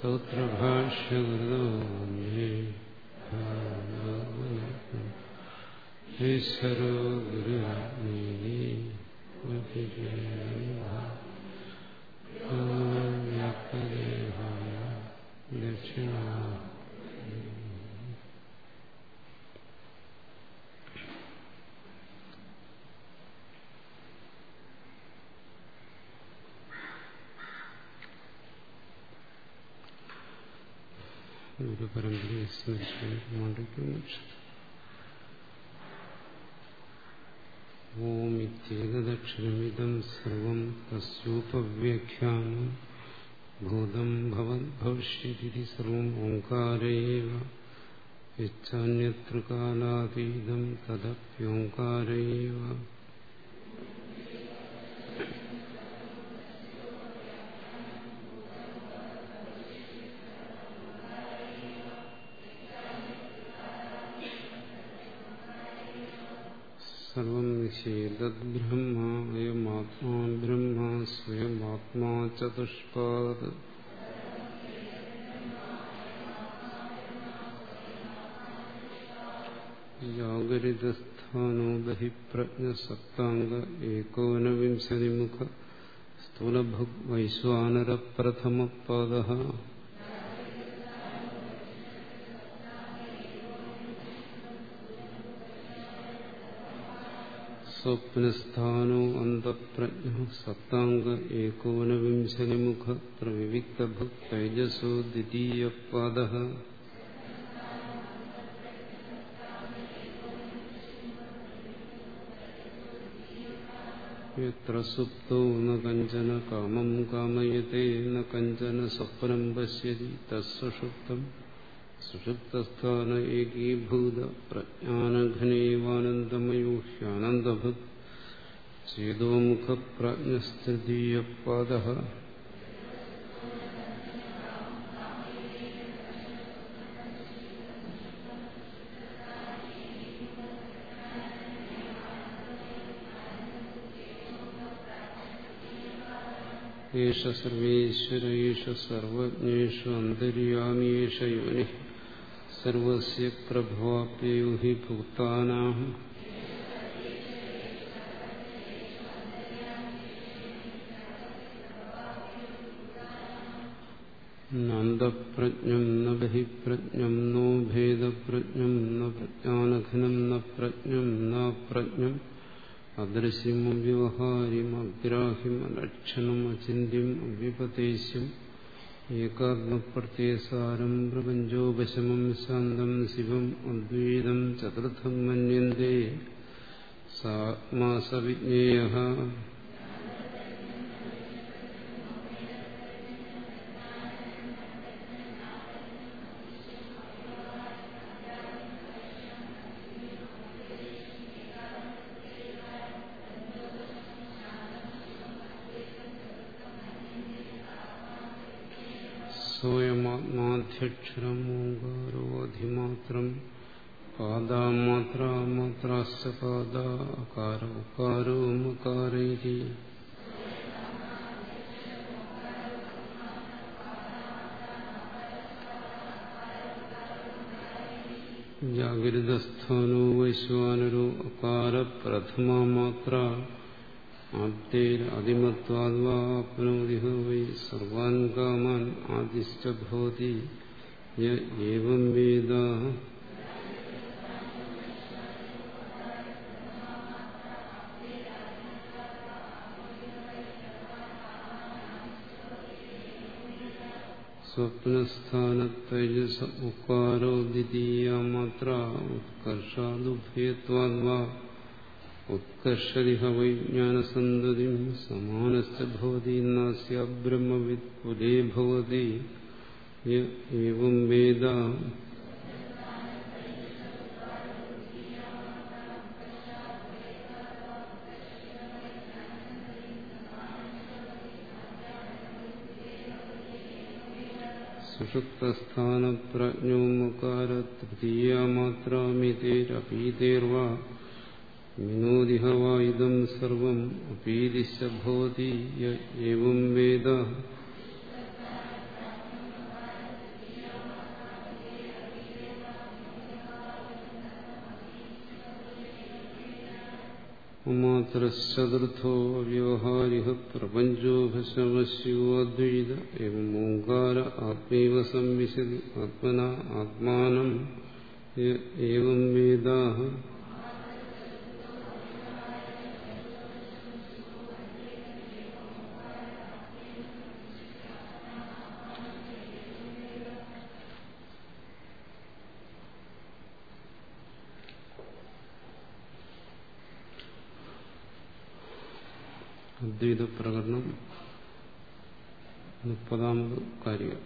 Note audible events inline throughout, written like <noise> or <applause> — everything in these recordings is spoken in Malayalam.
സൂത്രഭാഷ്യകൃതോ വന്ദേ ഈശ്വരോ വ്യാപ്തദേഹായ ദക്ഷിണ ഗുരുപരമ്പരയെ സ്മരിച്ചുകൊണ്ടിരിക്കുന്നു ഓമിത്യേതദക്ഷരമിതം സർവം തസ്യോപവ്യാഖ്യാനം ഭൂതം ഭവദ്ഭവിഷ്യതി സർവം ഓങ്കാരയേവ യച്ഛാന്യതൃകാലാതീതം തദപ്യോങ്കാരയേവ സർവം നിഷേധബ്രഹ്മ അയമാത്മാ ബ്രഹ്മ സ്വയമാത്മാ ചതുഷ്പാദ് ജാഗരിതസ്ഥാനോ ബഹിപ്രജ്ഞ സപ്താംഗ ഏകോനവിംശതിമുഖ സ്ഥൂലഭുഗ് വൈശ്വാനര സ്വപ്നസ്ഥാനോ അന്തപ്രജ്ഞ സപ്താംഗ ഏകോനവിംശതിമുഖ പ്രവിവിക്തഭുക് തൈജസോ ദ്വിതീയ പാദ യത്ര സുപ്തോ ന കഞ്ചന കാമം കാമയത്തെ ന കഞ്ചന സ്വപ്നം പശ്യതി തസ്സുഷുപ്തം സുഷുപ്തസ്ഥാന ഏകീഭൂത പ്രജ്ഞാനഘനേവാനന്ദമയോ ഹ്യാനന്ദഭുത് ചേതോമുഖപ്രജ്ഞസ്തൃതീയപാദ ഏഷ സർവേശ്വര ഏഷ സർവജ്ഞേഷു അന്തര്യാമീഷ യോനി സർവസ്യ പ്രഭവാപ്യയോ ഹി ഭൂതാനാം നന്ദപ്രജ്ഞം ന ബഹിപ്രജ്ഞം നോ ഭേദപ്രജ്ഞം ന പ്രജ്ഞാനഘനം ന പ്രജ്ഞം ന പ്രജ്ഞം അദൃശ്യം അവ്യവഹാര്യം അഗ്രാഹ്യം അലക്ഷണം അചിന്യം അവ്യപദേശം ഏകാത്മപ്രത്യസാരം പ്രപഞ്ചോപശമം ശാന്തം ശിവം അദ്വൈതം ചതുർത്ഥം മന്യന്തേ സാത്മാസവിജ്ഞേയ സ്വയമാത്മാധ്യക്ഷരം ഓങ്കാരോ അധിമാത്രം പാദാമാത്രാമാത്രാശ്ച പാദ അകാര ഉകാരോ മകാരൈതി ജാഗ്രതസ്ഥാനോ വൈശ്വാനരോ അകാര പ്രഥമ മാത്ര ആപ്തേരതിമത്വാപ്നോതി വൈ സർവാൻ കാമാൻ ആദിശ്ച ഭവതി. യം വേദ. സ്വപ്നസ്ഥാനത്തൈജസ ഉക്കാരോ ദ്വിതീയ മാത്ര. ഉത്കർഷാദുഭയത്വാ ഉത്കർഷരിഹ വൈജ്ഞാനസന്തതി സമാനസ്ഥ ഭവതി നാസ്യ ബ്രഹ്മവിത് കുലേ ഭവതി. ഏവം വേദ സുഷുപ്തസ്ഥാനപ്രജ്ഞോ മുക്കാര തൃതീയ മാത്രമിതേരപീതേർവ വിനോദിഹ വായുധം സർവം അപീതിശ ഭവതി വേദ മാത്രശതൃഥോ വ്യവഹാരിക പ്രപഞ്ചോ ഭശമസ്യോ അദ്വൈത എവം ഓങ്കാര ആത്മൈവ സംവിശതി ആത്മന ആത്മാനം ഏവം വേദാഹ അദ്വൈത പ്രകടനം മുപ്പതാമത് കാര്യം.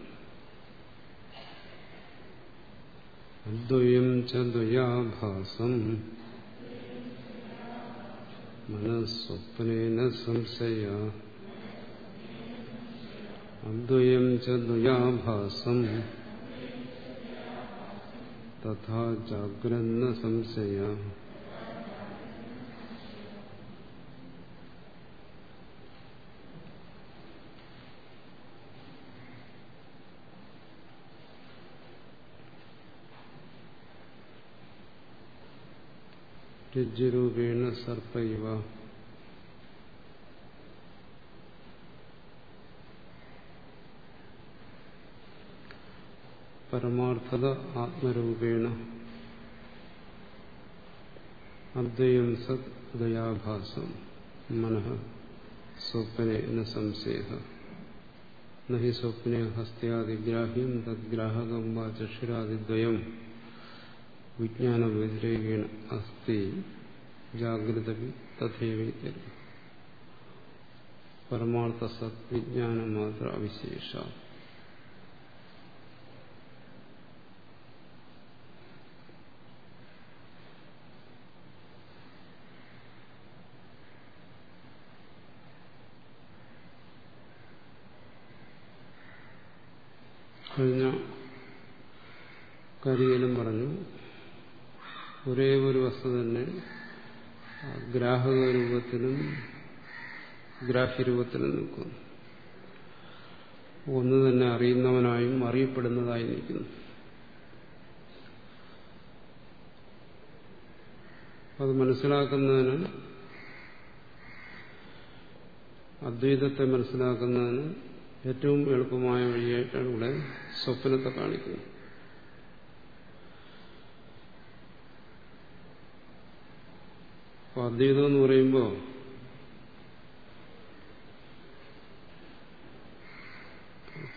അദ്വയം ചയാഭാസം മനസ്വപ്നേന സംശയ. അദ്വയം ചയാഭാസം തഥാ ജാഗ്രന്ന സംശയ. രജ്ജുരൂപേണ സർപ്പയുവ പരമാർത്ഥത ആത്മരൂപേണ. അദ്വയം സത് ദയാഭാസം മനഃ സ്വപ്നെ ന സംശയ. നഹി സ്വപ്നെ ഹസ്ത്യാദിഗ്രാഹ്യം തദ്ഗ്രാഹകം വാ ചക്ഷുരാദിദ്വയം വിജ്ഞാനവ്യതിരേകേണ അസ്തി ജാഗ്രത തഥേവ പരമാർത്ഥ സത് വിജ്ഞാനമാത്ര അവിശേഷ. കഴിഞ്ഞ കരിയിലും പറഞ്ഞു ഒരേ ഒരു വസ്തു തന്നെ. ഗ്രാഹക രൂപത്തിലും ഗ്രാഹ്യരൂപത്തിലും നിൽക്കുന്നു. ഒന്ന് തന്നെ അറിയുന്നവനായും അറിയപ്പെടുന്നതായി നിൽക്കുന്നു. അത് മനസ്സിലാക്കുന്നതിന് അദ്വൈതത്തെ മനസ്സിലാക്കുന്നതിന് ഏറ്റവും എളുപ്പമായ വഴിയായിട്ടാണ് ഇവിടെ സ്വപ്നത്തെ കാണിക്കുന്നത്. അപ്പോൾ അദ്വൈതം എന്ന് പറയുമ്പോൾ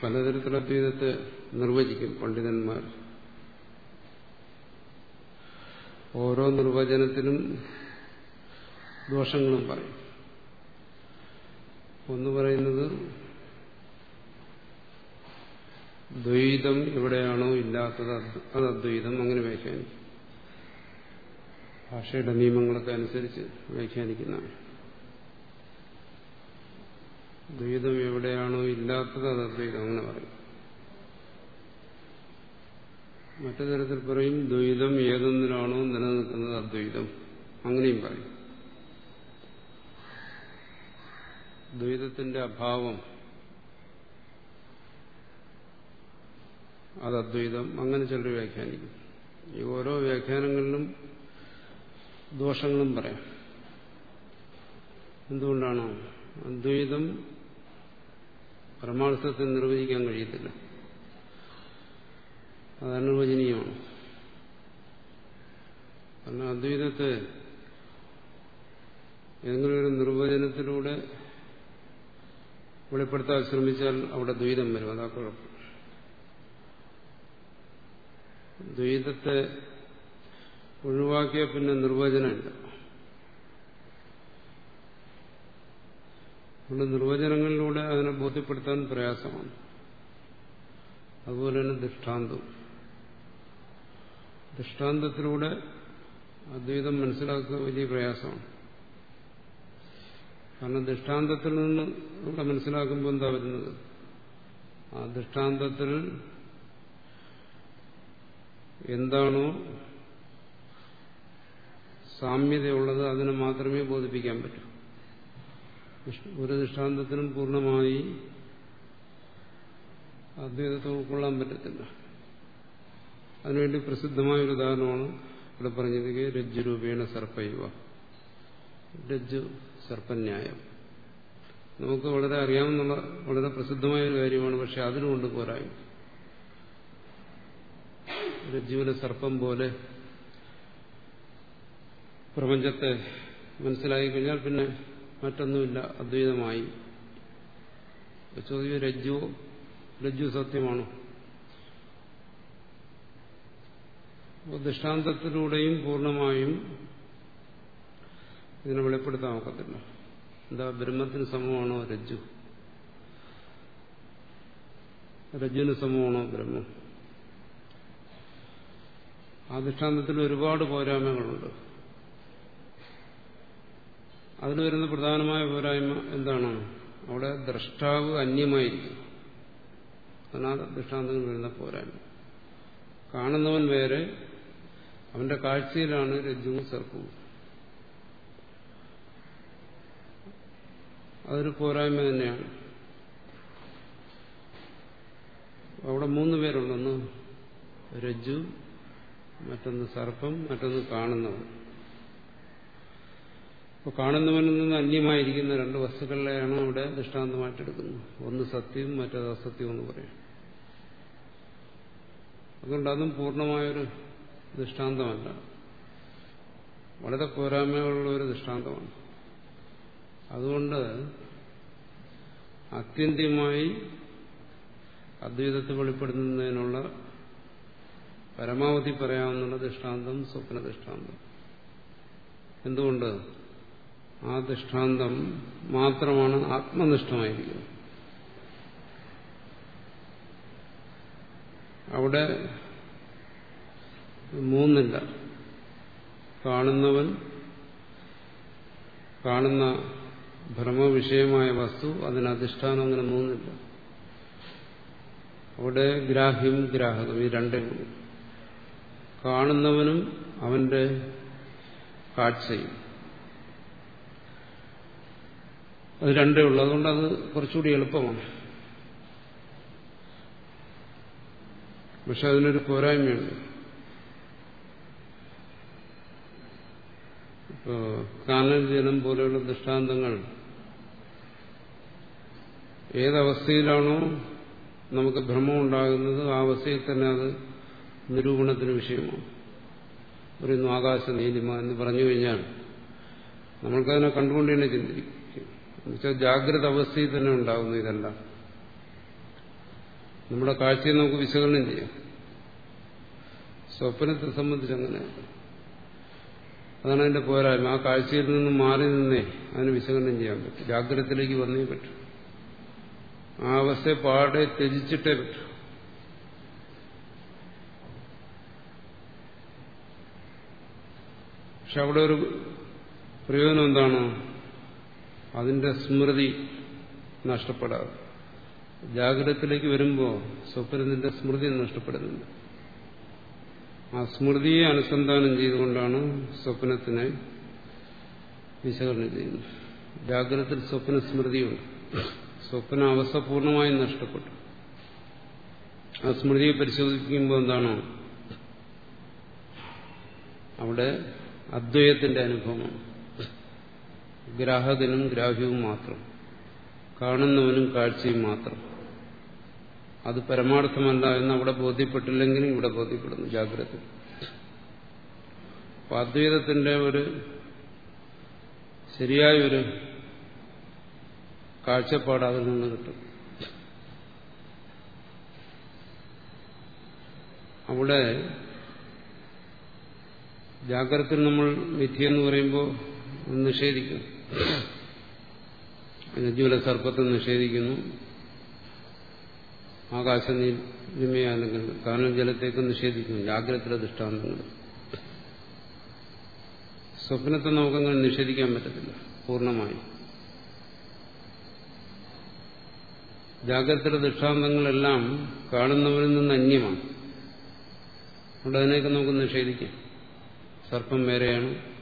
പലതരത്തിലുള്ള അദ്വൈതത്തെ നിർവചിക്കും പണ്ഡിതന്മാർ. ഓരോ നിർവചനത്തിനും ദോഷങ്ങളും പറയും. ഒന്ന് പറയുന്നത് ദ്വൈതം എവിടെയാണോ ഇല്ലാത്തത് അത് അദ്വൈതം അങ്ങനെ വ്യാഖ്യാനിക്കും. ഭാഷയുടെ നിയമങ്ങളൊക്കെ അനുസരിച്ച് വ്യാഖ്യാനിക്കുന്നതാണ് ദ്വൈതം എവിടെയാണോ ഇല്ലാത്തത് അത് അദ്വൈതം അങ്ങനെ പറയും. മറ്റു തരത്തിൽ പറയും ദ്വൈതം ഏതൊന്നിലാണോ നിലനിൽക്കുന്നത് അദ്വൈതം അങ്ങനെയും പറയും. ദ്വൈതത്തിന്റെ അഭാവം അത് അദ്വൈതം. അങ്ങനെ ചിലർ വ്യാഖ്യാനിക്കും. ഈ ഓരോ വ്യാഖ്യാനങ്ങളിലും ദോഷങ്ങളും പറയാം. എന്തുകൊണ്ടാണോ? അദ്വൈതം പരമാർത്ഥത്തെ നിർവചിക്കാൻ കഴിയത്തില്ല. അത് അനുവചനീയമാണ്. കാരണം അദ്വൈതത്തെ ഏതെങ്കിലും ഒരു നിർവചനത്തിലൂടെ വെളിപ്പെടുത്താൻ ശ്രമിച്ചാൽ അവിടെ ദ്വൈതം വരും. അതാ കുഴപ്പം. ദ്വൈതത്തെ ഒഴിവാക്കിയ പിന്നെ നിർവചനമില്ല. അതുകൊണ്ട് നിർവചനങ്ങളിലൂടെ അതിനെ ബോധ്യപ്പെടുത്താൻ പ്രയാസമാണ്. അതുപോലെ തന്നെ ദൃഷ്ടാന്തം. ദൃഷ്ടാന്തത്തിലൂടെ അദ്വൈതം മനസ്സിലാക്കുക വലിയ പ്രയാസമാണ്. കാരണം ദൃഷ്ടാന്തത്തിൽ നിന്ന് ഇവിടെ മനസ്സിലാക്കുമ്പോൾ എന്താ വരുന്നത്? ആ ദൃഷ്ടാന്തത്തിൽ എന്താണോ സാമ്യതയുള്ളത് അതിനെ മാത്രമേ ബോധിപ്പിക്കാൻ പറ്റൂ. ഒരു ദൃഷ്ടാന്തത്തിനും പൂർണമായി അദ്വൈതത്തെ ഉൾക്കൊള്ളാൻ പറ്റത്തില്ല. അതിനുവേണ്ടി പ്രസിദ്ധമായ ഒരു ഉദാഹരണമാണ് ഇവിടെ പറഞ്ഞത് രജ്ജുരൂപേണ സർപ്പയുവ രജ്ജു സർപ്പന്യായം. നമുക്ക് വളരെ അറിയാവുന്ന വളരെ പ്രസിദ്ധമായ ഒരു കാര്യമാണ് പക്ഷെ അതിനുകൊണ്ട് പോരായ്മ. രജ്ജുവിനെ സർപ്പം പോലെ പ്രപഞ്ചത്തെ മനസ്സിലാക്കി കഴിഞ്ഞാൽ പിന്നെ മറ്റൊന്നുമില്ല അദ്വൈതമായി. ചോദ്യം രജ്ജു രജ്ജു സത്യമാണോ? ദൃഷ്ടാന്തത്തിലൂടെയും പൂർണമായും ഇതിനെ വെളിപ്പെടുത്താൻ ഒക്കത്തില്ല. എന്താ ബ്രഹ്മത്തിന് സമമാണോ രജ്ജു? രജ്ജുവിന് സമമാണോ ബ്രഹ്മം? ആ ദൃഷ്ടാന്തത്തിൽ ഒരുപാട് പോരായ്മകളുണ്ട്. അതിൽ വരുന്ന പ്രധാനമായ പോരായ്മ എന്താണ്? അവിടെ ദ്രഷ്ടാവ് അന്യമായിരിക്കും അതിനാ ദൃഷ്ടാന്തങ്ങൾ വരുന്ന പോരായ്മ. കാണുന്നവൻ വേറെ അവന്റെ കാഴ്ചയിലാണ് രജ്ജുവും സർപ്പവും. അതൊരു പോരായ്മ തന്നെയാണ്. അവിടെ മൂന്ന് പേരുണ്ടെന്ന് രജ്ജു മറ്റൊന്ന് സർപ്പം മറ്റൊന്ന് കാണുന്നവൻ. അപ്പോൾ കാണുന്നവനിൽ നിന്ന് അന്യമായിരിക്കുന്ന രണ്ട് വസ്തുക്കളെയാണ് അവിടെ ദൃഷ്ടാന്തമായിട്ടെടുക്കുന്നത്. ഒന്ന് സത്യവും മറ്റേത് അസത്യം എന്ന് പറയും. അതുകൊണ്ട് അതും പൂർണമായൊരു ദൃഷ്ടാന്തമല്ല. വളരെ പോരായ്മകളുള്ള ഒരു ദൃഷ്ടാന്തമാണ്. അതുകൊണ്ട് അത്യന്തികമായി അദ്വൈതത്തെ വെളിപ്പെടുത്തുന്നതിനുള്ള പരമാവധി പറയാവുന്ന ദൃഷ്ടാന്തം സ്വപ്ന ദൃഷ്ടാന്തം എന്തുകൊണ്ട്? ആ ദൃഷ്ടാന്തം മാത്രമാണ് ആത്മനിഷ്ഠമായിരിക്കുന്നത്. അവിടെ മൂന്നില്ല. കാണുന്നവൻ കാണുന്ന ഭ്രമവിഷയമായ വസ്തു അതിന് അധിഷ്ഠാനം അങ്ങനെ മൂന്നില്ല. അവിടെ ഗ്രാഹ്യം ഗ്രാഹകം ഈ രണ്ടേ കാണുന്നവനും അവന്റെ കാഴ്ചയും. അത് രണ്ടേ ഉള്ളൂ. അതുകൊണ്ട് അത് കുറച്ചുകൂടി എളുപ്പമാണ്. പക്ഷെ അതിനൊരു പോരായ്മയുണ്ട്. ഇപ്പോ കാനൽ ജലം പോലെയുള്ള ദൃഷ്ടാന്തങ്ങൾ ഏതവസ്ഥയിലാണോ നമുക്ക് ഭ്രമം ഉണ്ടാകുന്നത് ആ അവസ്ഥയിൽ തന്നെ അത് നിരൂപണത്തിന് വിഷയമാണ്. പറയുന്നു ആകാശ നീലിമ എന്ന് പറഞ്ഞു കഴിഞ്ഞാൽ നമ്മൾക്കതിനെ കണ്ടുകൊണ്ട് തന്നെ ചിന്തിക്കും. എന്നുവെച്ചാൽ ജാഗ്രത അവസ്ഥയിൽ തന്നെ ഉണ്ടാകുന്നു ഇതെല്ലാം. നമ്മുടെ കാഴ്ചയെ നമുക്ക് വിശകലനം ചെയ്യാം. സ്വപ്നത്തെ സംബന്ധിച്ച് അങ്ങനെയല്ല അതാണ് അതിന്റെ പോരായ്മ. ആ കാഴ്ചയിൽ നിന്ന് മാറി നിന്നേ അതിന് വിശകലനം ചെയ്യാൻ പറ്റും. ജാഗ്രതത്തിലേക്ക് വന്നേ പറ്റും. ആ അവസ്ഥയെ പാടെ ത്യജിച്ചിട്ടേ പറ്റൂ. പക്ഷെ അവിടെ ഒരു പ്രയോജനം എന്താണ്? അതിന്റെ സ്മൃതി നഷ്ടപ്പെടാതെ. ജാഗ്രതത്തിലേക്ക് വരുമ്പോൾ സ്വപ്നത്തിന്റെ സ്മൃതി നഷ്ടപ്പെടുന്നുണ്ട്. ആ സ്മൃതിയെ അനുസന്ധാനം ചെയ്തുകൊണ്ടാണ് സ്വപ്നത്തിനെ വിശകലനം ചെയ്യുന്നത്. ജാഗ്രതത്തിൽ സ്വപ്ന സ്മൃതിയുണ്ട്. സ്വപ്ന അവസ്ഥ പൂർണമായും നഷ്ടപ്പെട്ടു. ആ സ്മൃതിയെ പരിശോധിക്കുമ്പോൾ എന്താണോ? അവിടെ അദ്വൈതത്തിന്റെ അനുഭവമാണ്. ഗ്രാഹകനും ഗ്രാഹ്യവും മാത്രം. കാണുന്നവനും കാഴ്ചയും മാത്രം. അത് പരമാർത്ഥമല്ല എന്ന് അവിടെ ബോധ്യപ്പെട്ടില്ലെങ്കിലും ഇവിടെ ബോധ്യപ്പെടുന്നു ജാഗ്രത. അപ്പൊ അദ്വൈതത്തിന്റെ ഒരു ശരിയായൊരു കാഴ്ചപ്പാട് അതിൽ നിന്ന് കിട്ടും. അവിടെ ജാഗ്രത നമ്മൾ മിഥ്യെന്ന് പറയുമ്പോൾ നിഷേധിക്കുന്നു. രജ്ജുവിലെ സർപ്പത്തെ നിഷേധിക്കുന്നു. ആകാശനിമയാണെങ്കിൽ കാനൽ ജലത്തേക്ക് നിഷേധിക്കുന്നു. ജാഗ്രതയുടെ ദൃഷ്ടാന്തങ്ങൾ. സ്വപ്നത്തെ നമുക്കങ്ങനെ നിഷേധിക്കാൻ പറ്റത്തില്ല പൂർണമായി. ജാഗ്രതയുടെ ദൃഷ്ടാന്തങ്ങളെല്ലാം കാണുന്നവരിൽ നിന്ന് അന്യമാണ്. അതുകൊണ്ട് അതിനെയൊക്കെ നമുക്ക് നിഷേധിക്കാം. സർപ്പം വേറെയാണ്.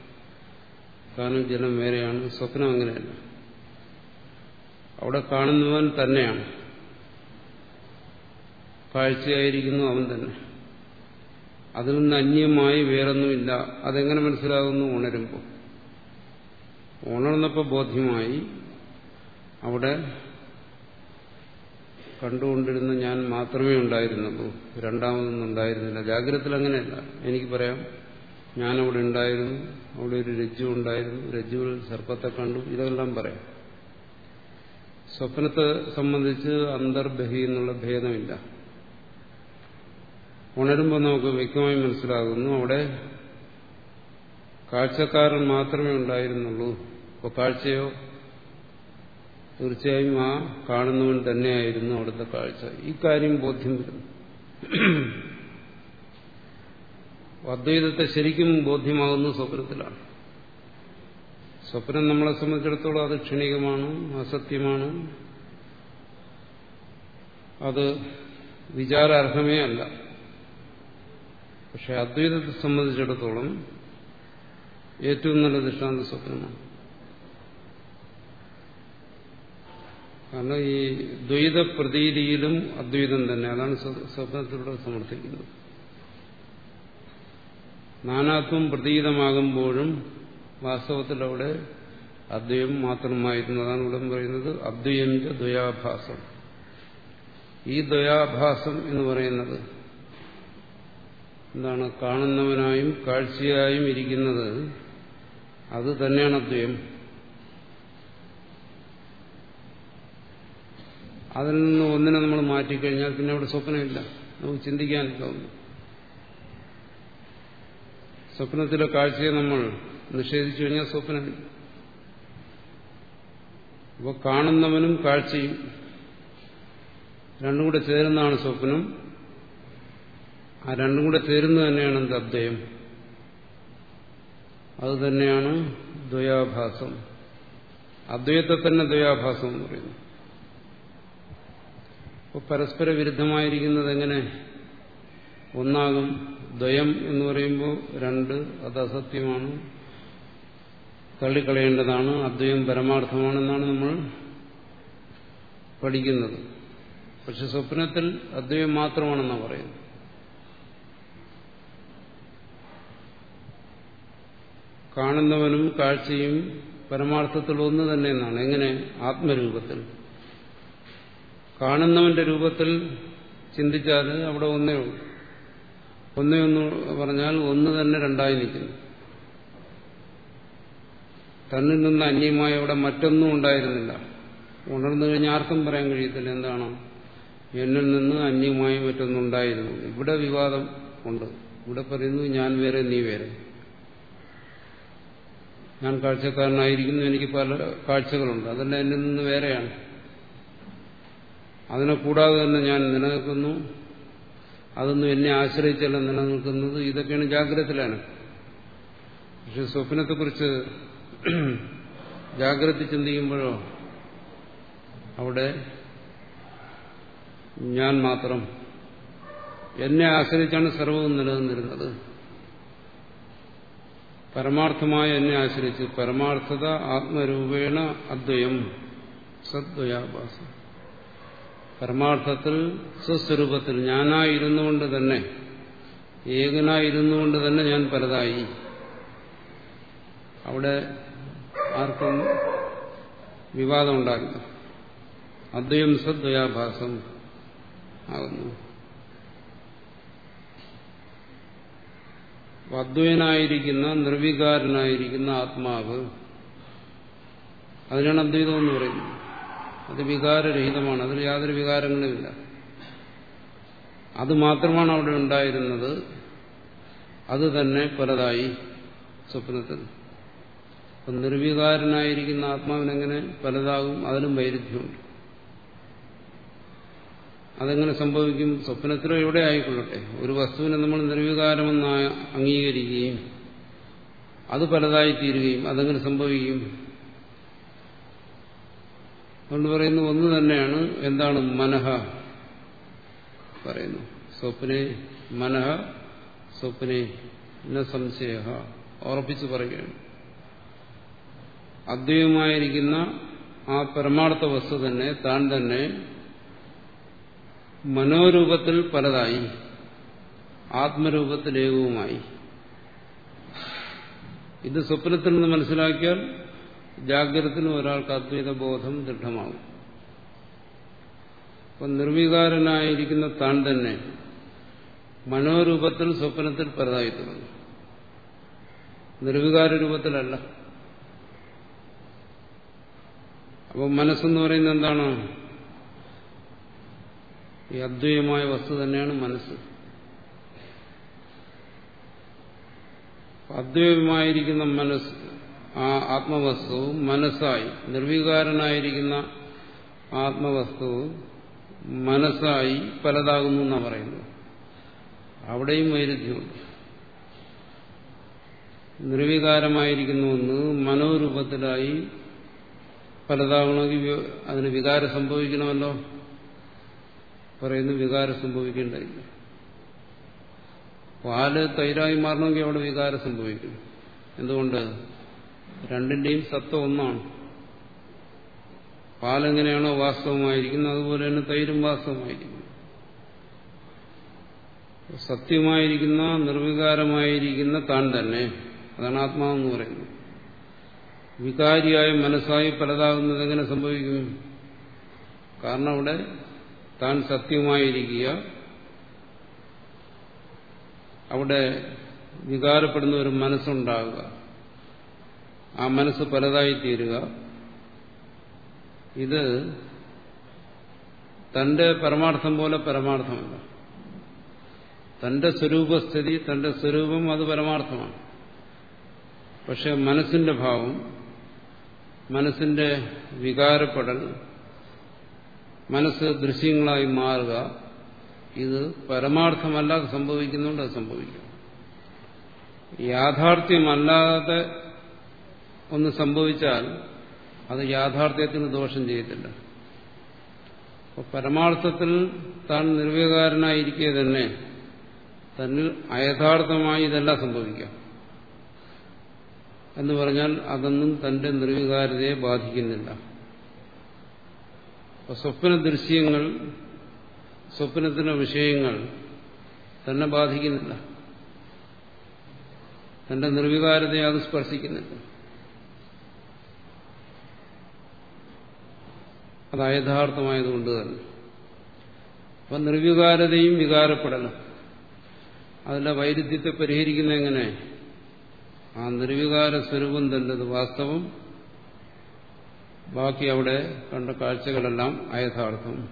കാരണം ജലം വേറെയാണ് സ്വപ്നം അങ്ങനെയല്ല. അവിടെ കാണുന്നവൻ തന്നെയാണ്. കാഴ്ചയായിരിക്കുന്നു അവൻ തന്നെ. അതിൽ നിന്ന് അന്യമായി വേറൊന്നുമില്ല. അതെങ്ങനെ മനസ്സിലാകുന്നു? ഉണരുമ്പോൾ. ഉണർന്നപ്പോൾ ബോധ്യമായി അവിടെ കണ്ടുകൊണ്ടിരുന്ന ഞാൻ മാത്രമേ ഉണ്ടായിരുന്നുള്ളൂ. രണ്ടാമതൊന്നും ഉണ്ടായിരുന്നില്ല. ജാഗ്രതത്തിൽ അങ്ങനെയല്ല. എനിക്ക് പറയാം ഞാനവിടെ ഉണ്ടായിരുന്നു അവിടെ ഒരു രജ്ജു ഉണ്ടായിരുന്നു രജ്ജുവിൽ സർപ്പത്തെ കണ്ടു ഇതെല്ലാം പറയാം. സ്വപ്നത്തെ സംബന്ധിച്ച് അന്തർബഹി എന്നുള്ള ഭേദമില്ല. ഉണരുമ്പോൾ നമുക്ക് വ്യക്തമായി മനസ്സിലാകുന്നു അവിടെ കാഴ്ചക്കാരൻ മാത്രമേ ഉണ്ടായിരുന്നുള്ളൂ. അപ്പോൾ കാഴ്ചയോ? തീർച്ചയായും ആ കാണുന്നവൻ തന്നെയായിരുന്നു അവിടുത്തെ കാഴ്ച. ഈ കാര്യം ബോധ്യം വരുന്നു അദ്വൈതത്തെ ശരിക്കും ബോധ്യമാകുന്ന സ്വപ്നത്തിലാണ്. സ്വപ്നം നമ്മളെ സംബന്ധിച്ചിടത്തോളം അത് ക്ഷണികമാണ് അസത്യമാണ്. അത് വിചാരാർഹമേ അല്ല. പക്ഷെ അദ്വൈതത്തെ സംബന്ധിച്ചിടത്തോളം ഏറ്റവും നല്ല ദൃഷ്ടാന്ത സ്വപ്നമാണ്. കാരണം ഈ ദ്വൈത പ്രതീതിയിലും അദ്വൈതം തന്നെ. അതാണ് സ്വപ്നത്തിലൂടെ സമർത്ഥിക്കുന്നത്. നാനാത്വം പ്രതീതമാകുമ്പോഴും വാസ്തവത്തിൽ അവിടെ അദ്വയം മാത്രമായിരുന്നതാണ് ഇവിടെ പറയുന്നത്. അദ്വയം ച ദ്വയാഭാസം. ഈ ദ്വയാഭാസം എന്ന് പറയുന്നത് എന്താണ്? കാണുന്നവനായും കാഴ്ചയായും ഇരിക്കുന്നത് അത് തന്നെയാണ് അദ്വയം. അതിൽ നിന്ന് ഒന്നിനെ നമ്മൾ മാറ്റിക്കഴിഞ്ഞാൽ പിന്നെ അവിടെ സ്വപ്നമില്ല. നമുക്ക് ചിന്തിക്കാൻ ഒന്നും. സ്വപ്നത്തിലെ കാഴ്ചയെ നമ്മൾ നിഷേധിച്ചു കഴിഞ്ഞാൽ സ്വപ്നമില്ല അപ്പോൾ കാണുന്നവനും കാഴ്ചയും രണ്ടും കൂടെ ചേരുന്നതാണ് സ്വപ്നം. ആ രണ്ടും കൂടെ ചേരുന്നത് തന്നെയാണ് എന്ത് അദ്വയം അത് തന്നെയാണ് ദ്വയാഭാസം. അദ്വൈത്തെ തന്നെ ദ്വയാഭാസം എന്ന് പറയുന്നു. അപ്പോൾ പരസ്പര വിരുദ്ധമായിരിക്കുന്നത് എങ്ങനെ? ഒന്നാകും ദ്വയം എന്ന് പറയുമ്പോൾ രണ്ട് അത് അസത്യമാണ്. തള്ളിക്കളയേണ്ടതാണ് അദ്വയം പരമാർത്ഥമാണെന്നാണ് നമ്മൾ പഠിക്കുന്നത്. പക്ഷെ സ്വപ്നത്തിൽ അദ്വയം മാത്രമാണെന്നാണ് പറയുന്നത്. കാണുന്നവനും കാഴ്ചയും പരമാർത്ഥത്തിൽ ഒന്ന് തന്നെ എന്നാണ് എങ്ങനെ? ആത്മരൂപത്തിൽ. കാണുന്നവന്റെ രൂപത്തിൽ ചിന്തിച്ചാൽ അവിടെ ഒന്നേ ഉള്ളൂ. ഒന്നേ ഒന്ന് പറഞ്ഞാൽ ഒന്ന് തന്നെ രണ്ടായി നിൽക്കുന്നു. തന്നിൽ നിന്ന് അന്യമായി അവിടെ മറ്റൊന്നും ഉണ്ടായിരുന്നില്ല. ഉണർന്നു കഴിഞ്ഞാൽ ആർക്കും പറയാൻ കഴിയത്തില്ല എന്താണ്. എന്നിൽ നിന്ന് അന്യമായി മറ്റൊന്നും ഉണ്ടായിരുന്നു. ഇവിടെ വിവാദം ഉണ്ട്. ഇവിടെ പറയുന്നു ഞാൻ വേറെ നീ വേറെ. ഞാൻ കാഴ്ചക്കാരനായിരിക്കുന്നു എനിക്ക് പല കാഴ്ചകളുണ്ട്. അതെല്ലാം എന്നിൽ നിന്ന് വേറെയാണ്. അതിനെ കൂടാതെ തന്നെ ഞാൻ നിലനിൽക്കുന്നു. അതൊന്നും എന്നെ ആശ്രയിച്ചല്ല നിലനിൽക്കുന്നത്. ഇതൊക്കെയാണ് ജാഗ്രതത്തിലാണ്. പക്ഷെ സ്വപ്നത്തെക്കുറിച്ച് <clears throat> ജാഗ്രത ചിന്തിക്കുമ്പോഴോ അവിടെ ഞാൻ മാത്രം എന്നെ ആശ്രയിച്ചാണ് സർവവും നിലനിന്നിരുന്നത്. പരമാർത്ഥമായ എന്നെ ആശ്രയിച്ച് പരമാർത്ഥത ആത്മരൂപേണ അദ്വയം സദ്വയാഭാസം. പരമാർത്ഥത്തിൽ സ്വസ്വരൂപത്തിൽ ഞാനായിരുന്നുകൊണ്ട് തന്നെ ഏകനായിരുന്നുകൊണ്ട് തന്നെ ഞാൻ പലതായി. അവിടെ ആർക്കും വിവാദമുണ്ടാകില്ല. അദ്വയം സദ്വയാഭാസം ആകുന്നു. അദ്വയനായിരിക്കുന്ന നിർവികാരനായിരിക്കുന്ന ആത്മാവ് അതിനാണ് അദ്വൈതം എന്ന് പറയുന്നത്. അത് വികാരരഹിതമാണ്. അതിൽ യാതൊരു വികാരങ്ങളുമില്ല. അത് മാത്രമാണ് അവിടെ ഉണ്ടായിരുന്നത്. അത് തന്നെ പലതായി സ്വപ്നത്തിൽ. അപ്പം നിർവികാരനായിരിക്കുന്ന ആത്മാവിനെങ്ങനെ പലതാകും? അതിനും വൈരുദ്ധ്യമുണ്ട്. അതെങ്ങനെ സംഭവിക്കും? സ്വപ്നത്തിലോ എവിടെ ആയിക്കൊള്ളട്ടെ? ഒരു വസ്തുവിനെ നമ്മൾ നിർവികാരമെന്ന് അംഗീകരിക്കുകയും അത് പലതായി തീരുകയും അതെങ്ങനെ സംഭവിക്കും? അതുകൊണ്ട് പറയുന്നു ഒന്ന് തന്നെയാണ് എന്താണ് മനഃ? പറയുന്നു. സ്വപ്നെ മനഃ സ്വപ്നെ ന സംശയ ഉറപ്പിച്ചു പറയുകയാണ്. അദ്വൈതമായിരിക്കുന്ന ആ പരമാർത്ഥ വസ്തു തന്നെ താൻ തന്നെ മനോരൂപത്തിൽ പലതായി ആത്മരൂപത്തിൽ ഏകവുമായി. ഇത് സ്വപ്നത്തിൽ നിന്ന് മനസ്സിലാക്കിയാൽ ജാഗ്രതത്തിനും ഒരാൾക്ക് അദ്വൈത ബോധം ദൃഢമാകും. അപ്പൊ നിർവികാരനായിരിക്കുന്ന താൻ തന്നെ മനോരൂപത്തിൽ സ്വപ്നത്തിൽ പലതായി തുടങ്ങും. നിർവികാര രൂപത്തിലല്ല. അപ്പം മനസ്സെന്ന് പറയുന്നത് എന്താണ്? ഈ അദ്വൈതമായ വസ്തു തന്നെയാണ് മനസ്സ്. അദ്വൈതമായിരിക്കുന്ന മനസ്സ് ആ ആത്മവസ്തു മനസ്സായി നിർവികാരനായിരിക്കുന്ന ആത്മവസ്തു മനസ്സായി പലതാകുന്നു എന്നാണ് പറയുന്നത്. അവിടെയും വൈരുദ്ധ്യമുണ്ട്. നിർവികാരമായിരിക്കുന്ന ഒന്ന് മനോരൂപത്തിലായി പലതാകണമെങ്കിൽ അതിന് വികാരം സംഭവിക്കണമല്ലോ. പറയുന്നു വികാരം സംഭവിക്കേണ്ടതില്ല. പാൽ തൈരായി മാറണമെങ്കിൽ അവിടെ വികാരം സംഭവിക്കും. എന്തുകൊണ്ട്? രണ്ടിന്റെയും സത്വം ഒന്നാണ്. പാലെങ്ങനെയാണോ വാസ്തവമായിരിക്കുന്നത് അതുപോലെ തന്നെ തൈരും വാസ്തവമായിരിക്കുന്നു. സത്യമായിരിക്കുന്ന നിർവികാരമായിരിക്കുന്ന താൻ തന്നെ. അതാണ് ആത്മാവെന്ന് പറയുന്നത്. വികാരിയായ മനസ്സായി പലതാകുന്നത് എങ്ങനെ സംഭവിക്കും? കാരണം അവിടെ താൻ സത്യമായിരിക്കുക അവിടെ വികാരപ്പെടുന്ന ഒരു മനസ്സുണ്ടാകുക ആ മനസ്സ് പലതായി തീരുക ഇത് തന്റെ പരമാർത്ഥം പോലെ പരമാർത്ഥമല്ല. തന്റെ സ്വരൂപസ്ഥിതി തന്റെ സ്വരൂപം അത് പരമാർത്ഥമാണ്. പക്ഷെ മനസ്സിന്റെ ഭാവം മനസ്സിന്റെ വികാരപ്പെടൽ മനസ്സ് ദൃശ്യങ്ങളായി മാറുക ഇത് പരമാർത്ഥമല്ലാതെ സംഭവിക്കുന്നുണ്ട് അത് സംഭവിക്കും. യാഥാർത്ഥ്യമല്ലാതെ ഒന്ന് സംഭവിച്ചാൽ അത് യാഥാർത്ഥ്യത്തിന് ദോഷം ചെയ്യത്തില്ല. അപ്പോൾ പരമാർത്ഥത്തിൽ താൻ നിർവികാരനായിരിക്കെ തന്നെ തന്നിൽ അയഥാർത്ഥമായി ഇതെല്ലാം സംഭവിക്കാം. എന്ന് പറഞ്ഞാൽ അതൊന്നും തന്റെ നിർവികാരതയെ ബാധിക്കുന്നില്ല. അപ്പോൾ സ്വപ്ന ദൃശ്യങ്ങൾ സ്വപ്നത്തിന്റെ വിഷയങ്ങൾ തന്നെ ബാധിക്കുന്നില്ല. തന്റെ നിർവികാരതയെ അത് സ്പർശിക്കുന്നില്ല. അത് അയഥാർത്ഥമായതുകൊണ്ട് തന്നെ. അപ്പൊ നിർവികാരതയും വികാരപ്പെടലും. അതിന്റെ വൈരുദ്ധ്യത്തെ പരിഹരിക്കുന്ന എങ്ങനെ? ആ നിർവികാര സ്വരൂപം തന്നെ വാസ്തവം. ബാക്കി അവിടെ കണ്ട കാഴ്ചകളെല്ലാം അയഥാർത്ഥം.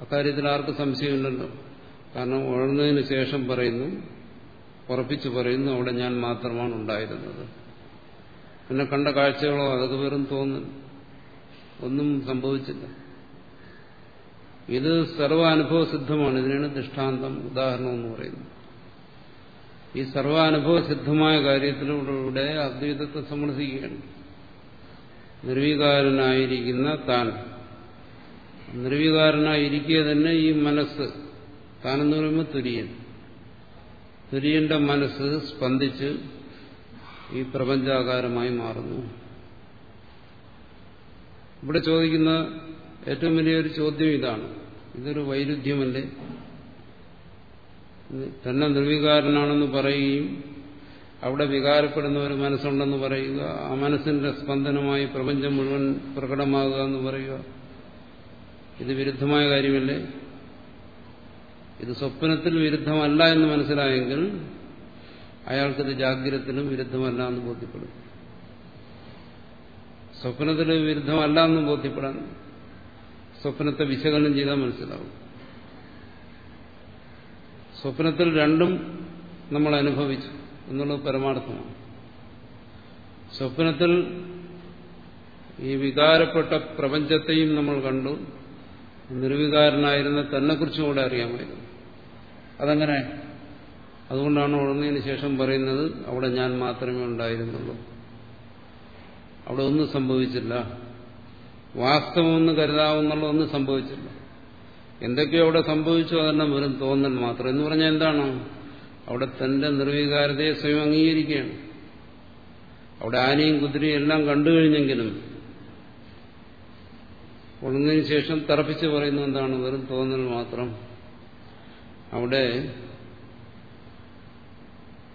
അക്കാര്യത്തിൽ ആർക്കും സംശയമില്ലല്ലോ. കാരണം ഉഴന്നതിന് ശേഷം പറയുന്നു ഉറപ്പിച്ചു പറയുന്നു അവിടെ ഞാൻ മാത്രമാണ് ഉണ്ടായിരുന്നത്. പിന്നെ കണ്ട കാഴ്ചകളോ അതൊക്കെ വെറും തോന്നുന്നു ഒന്നും സംഭവിച്ചില്ല. ഇത് സർവാനുഭവ സിദ്ധമാണ് ഇതിനാണ് ദൃഷ്ടാന്തം ഉദാഹരണം എന്ന് പറയുന്നത്. ഈ സർവാനുഭവ സിദ്ധമായ കാര്യത്തിലൂടെ അദ്വൈതത്തെ സമ്മർദ്ദിക്കുകയാണ് നിർവികാരനായിരിക്കുന്ന താൻ. നിർവികാരനായിരിക്കുക തന്നെ ഈ മനസ്സ്. താനെന്ന് പറയുമ്പോൾ തുര്യൻ. തുര്യന്റെ മനസ്സ് സ്പന്ദിച്ച് ഈ പ്രപഞ്ചാകാരമായി മാറുന്നു. ഇവിടെ ചോദിക്കുന്ന ഏറ്റവും വലിയൊരു ചോദ്യം ഇതാണ്. ഇതൊരു വൈരുദ്ധ്യമല്ലേ? തന്നെ നിർവികാരനാണെന്ന് പറയുകയും അവിടെ വികാരപ്പെടുന്ന ഒരു മനസ്സുണ്ടെന്ന് പറയുക ആ മനസ്സിന്റെ സ്പന്ദനമായി പ്രപഞ്ചം മുഴുവൻ പ്രകടമാകുക എന്ന് പറയുക. ഇത് വിരുദ്ധമായ കാര്യമല്ലേ? ഇത് സ്വപ്നത്തിൽ വിരുദ്ധമല്ല എന്ന് മനസ്സിലായെങ്കിൽ അയാൾക്കിത് ജാഗ്രതത്തിലും വിരുദ്ധമല്ല എന്ന് ബോധ്യപ്പെടും. സ്വപ്നത്തിൽ വിരുദ്ധമല്ല എന്ന് ബോധ്യപ്പെടാൻ സ്വപ്നത്തെ വിശകലനം ചെയ്താൽ മനസ്സിലാവും. സ്വപ്നത്തിൽ രണ്ടും നമ്മൾ അനുഭവിച്ചു എന്നുള്ളത് പരമാർത്ഥമാണ്. സ്വപ്നത്തിൽ ഈ വികാരപ്പെട്ട പ്രപഞ്ചത്തെയും നമ്മൾ കണ്ടു. നിർവികാരനായിരുന്ന തന്നെക്കുറിച്ചും കൂടെ അറിയാമായിരുന്നു. അതങ്ങനെ. അതുകൊണ്ടാണ് ഉടനതിന് ശേഷം പറയുന്നത് അവിടെ ഞാൻ മാത്രമേ ഉണ്ടായിരുന്നുള്ളൂ. അവിടെ ഒന്നും സംഭവിച്ചില്ല. വാസ്തവമെന്ന് കരുതാവുന്നുള്ള ഒന്നും സംഭവിച്ചില്ല. എന്തൊക്കെയോ അവിടെ സംഭവിച്ചു അതെല്ലാം വെറും തോന്നൽ മാത്രം. എന്ന് പറഞ്ഞാൽ എന്താണ്? അവിടെ തന്റെ നിർവികാരതയെ സ്വയം അംഗീകരിക്കുകയാണ്. അവിടെ ആനയും കുതിരയും എല്ലാം കണ്ടു കഴിഞ്ഞെങ്കിലും ഉണർന്നതിന് ശേഷം തറപ്പിച്ച് പറയുന്നത് എന്താണ്? വെറും തോന്നൽ മാത്രം. അവിടെ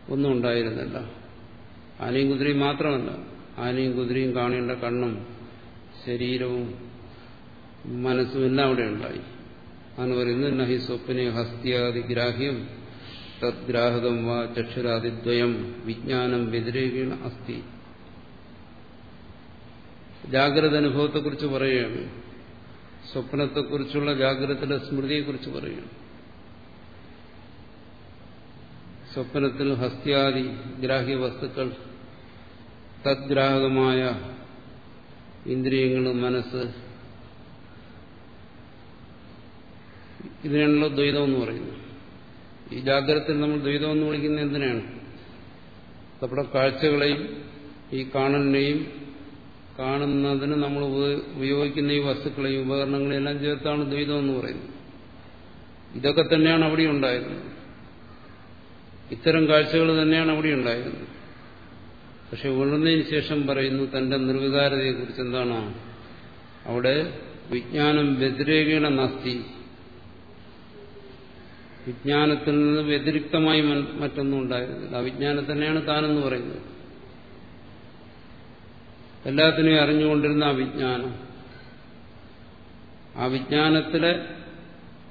ഒന്നും ഉണ്ടായിരുന്നില്ല. ആനയും കുതിരയും മാത്രമല്ല. ആനയും കുതിരയും കാണേണ്ട കണ്ണും ശരീരവും മനസ്സും എല്ലാം അവിടെ ഉണ്ടായി. അന്ന് പറയുന്നത് നഹി സ്വപ്നെ ഹസ്തിയാദി ഗ്രാഹ്യം തദ്ഗ്രാഹകം വാ ചക്ഷുരാദിദ്വയം വിജ്ഞാനം വ്യതിരേകീണ അസ്ഥി ജാഗ്രത അനുഭവത്തെക്കുറിച്ച് പറയുകയാണ്. സ്വപ്നത്തെക്കുറിച്ചുള്ള ജാഗ്രതയുടെ സ്മൃതിയെക്കുറിച്ച് പറയുകയാണ്. സ്വപ്നത്തിൽ ഹസ്ത്യാദി ഗ്രാഹ്യ വസ്തുക്കൾ തദ്ഗ്രാഹകമായ ഇന്ദ്രിയങ്ങളും മനസ്സ് ഇതിനാണല്ലോ ദ്വൈതം എന്ന് പറയുന്നത് ഈ ജാഗ്രതയിൽ നമ്മൾ ദ്വൈതം എന്ന് വിളിക്കുന്നത് എന്തിനാണ്? നമ്മുടെ കാഴ്ചകളെയും ഈ കാണലിനെയും കാണുന്നതിന് നമ്മൾ ഉപയോഗിക്കുന്ന ഈ വസ്തുക്കളെയും ഉപകരണങ്ങളെയും എല്ലാം ചേർത്താണ് ദ്വൈതം എന്ന് പറയുന്നത്. ഇതൊക്കെ തന്നെയാണ് അവിടെ ഉണ്ടായിരുന്നത് ഇത്തരം കാഴ്ചകൾ തന്നെയാണ് അവിടെ ഉണ്ടായിരുന്നത് പക്ഷെ ഉണർന്നതിന് ശേഷം പറയുന്നു തന്റെ നിർവികാരതയെ കുറിച്ച് എന്താണ് അവിടെ വിജ്ഞാനം വ്യതിരേകീണ നസ്തി. വിജ്ഞാനത്തിൽ നിന്ന് വ്യതിരിക്തമായി മറ്റൊന്നും ഉണ്ടായിരുന്നില്ല. അവിജ്ഞാനം തന്നെയാണ് താനെന്ന് പറയുന്നത്. എല്ലാത്തിനെയും അറിഞ്ഞുകൊണ്ടിരുന്ന ആ വിജ്ഞാനം. ആ വിജ്ഞാനത്തിലെ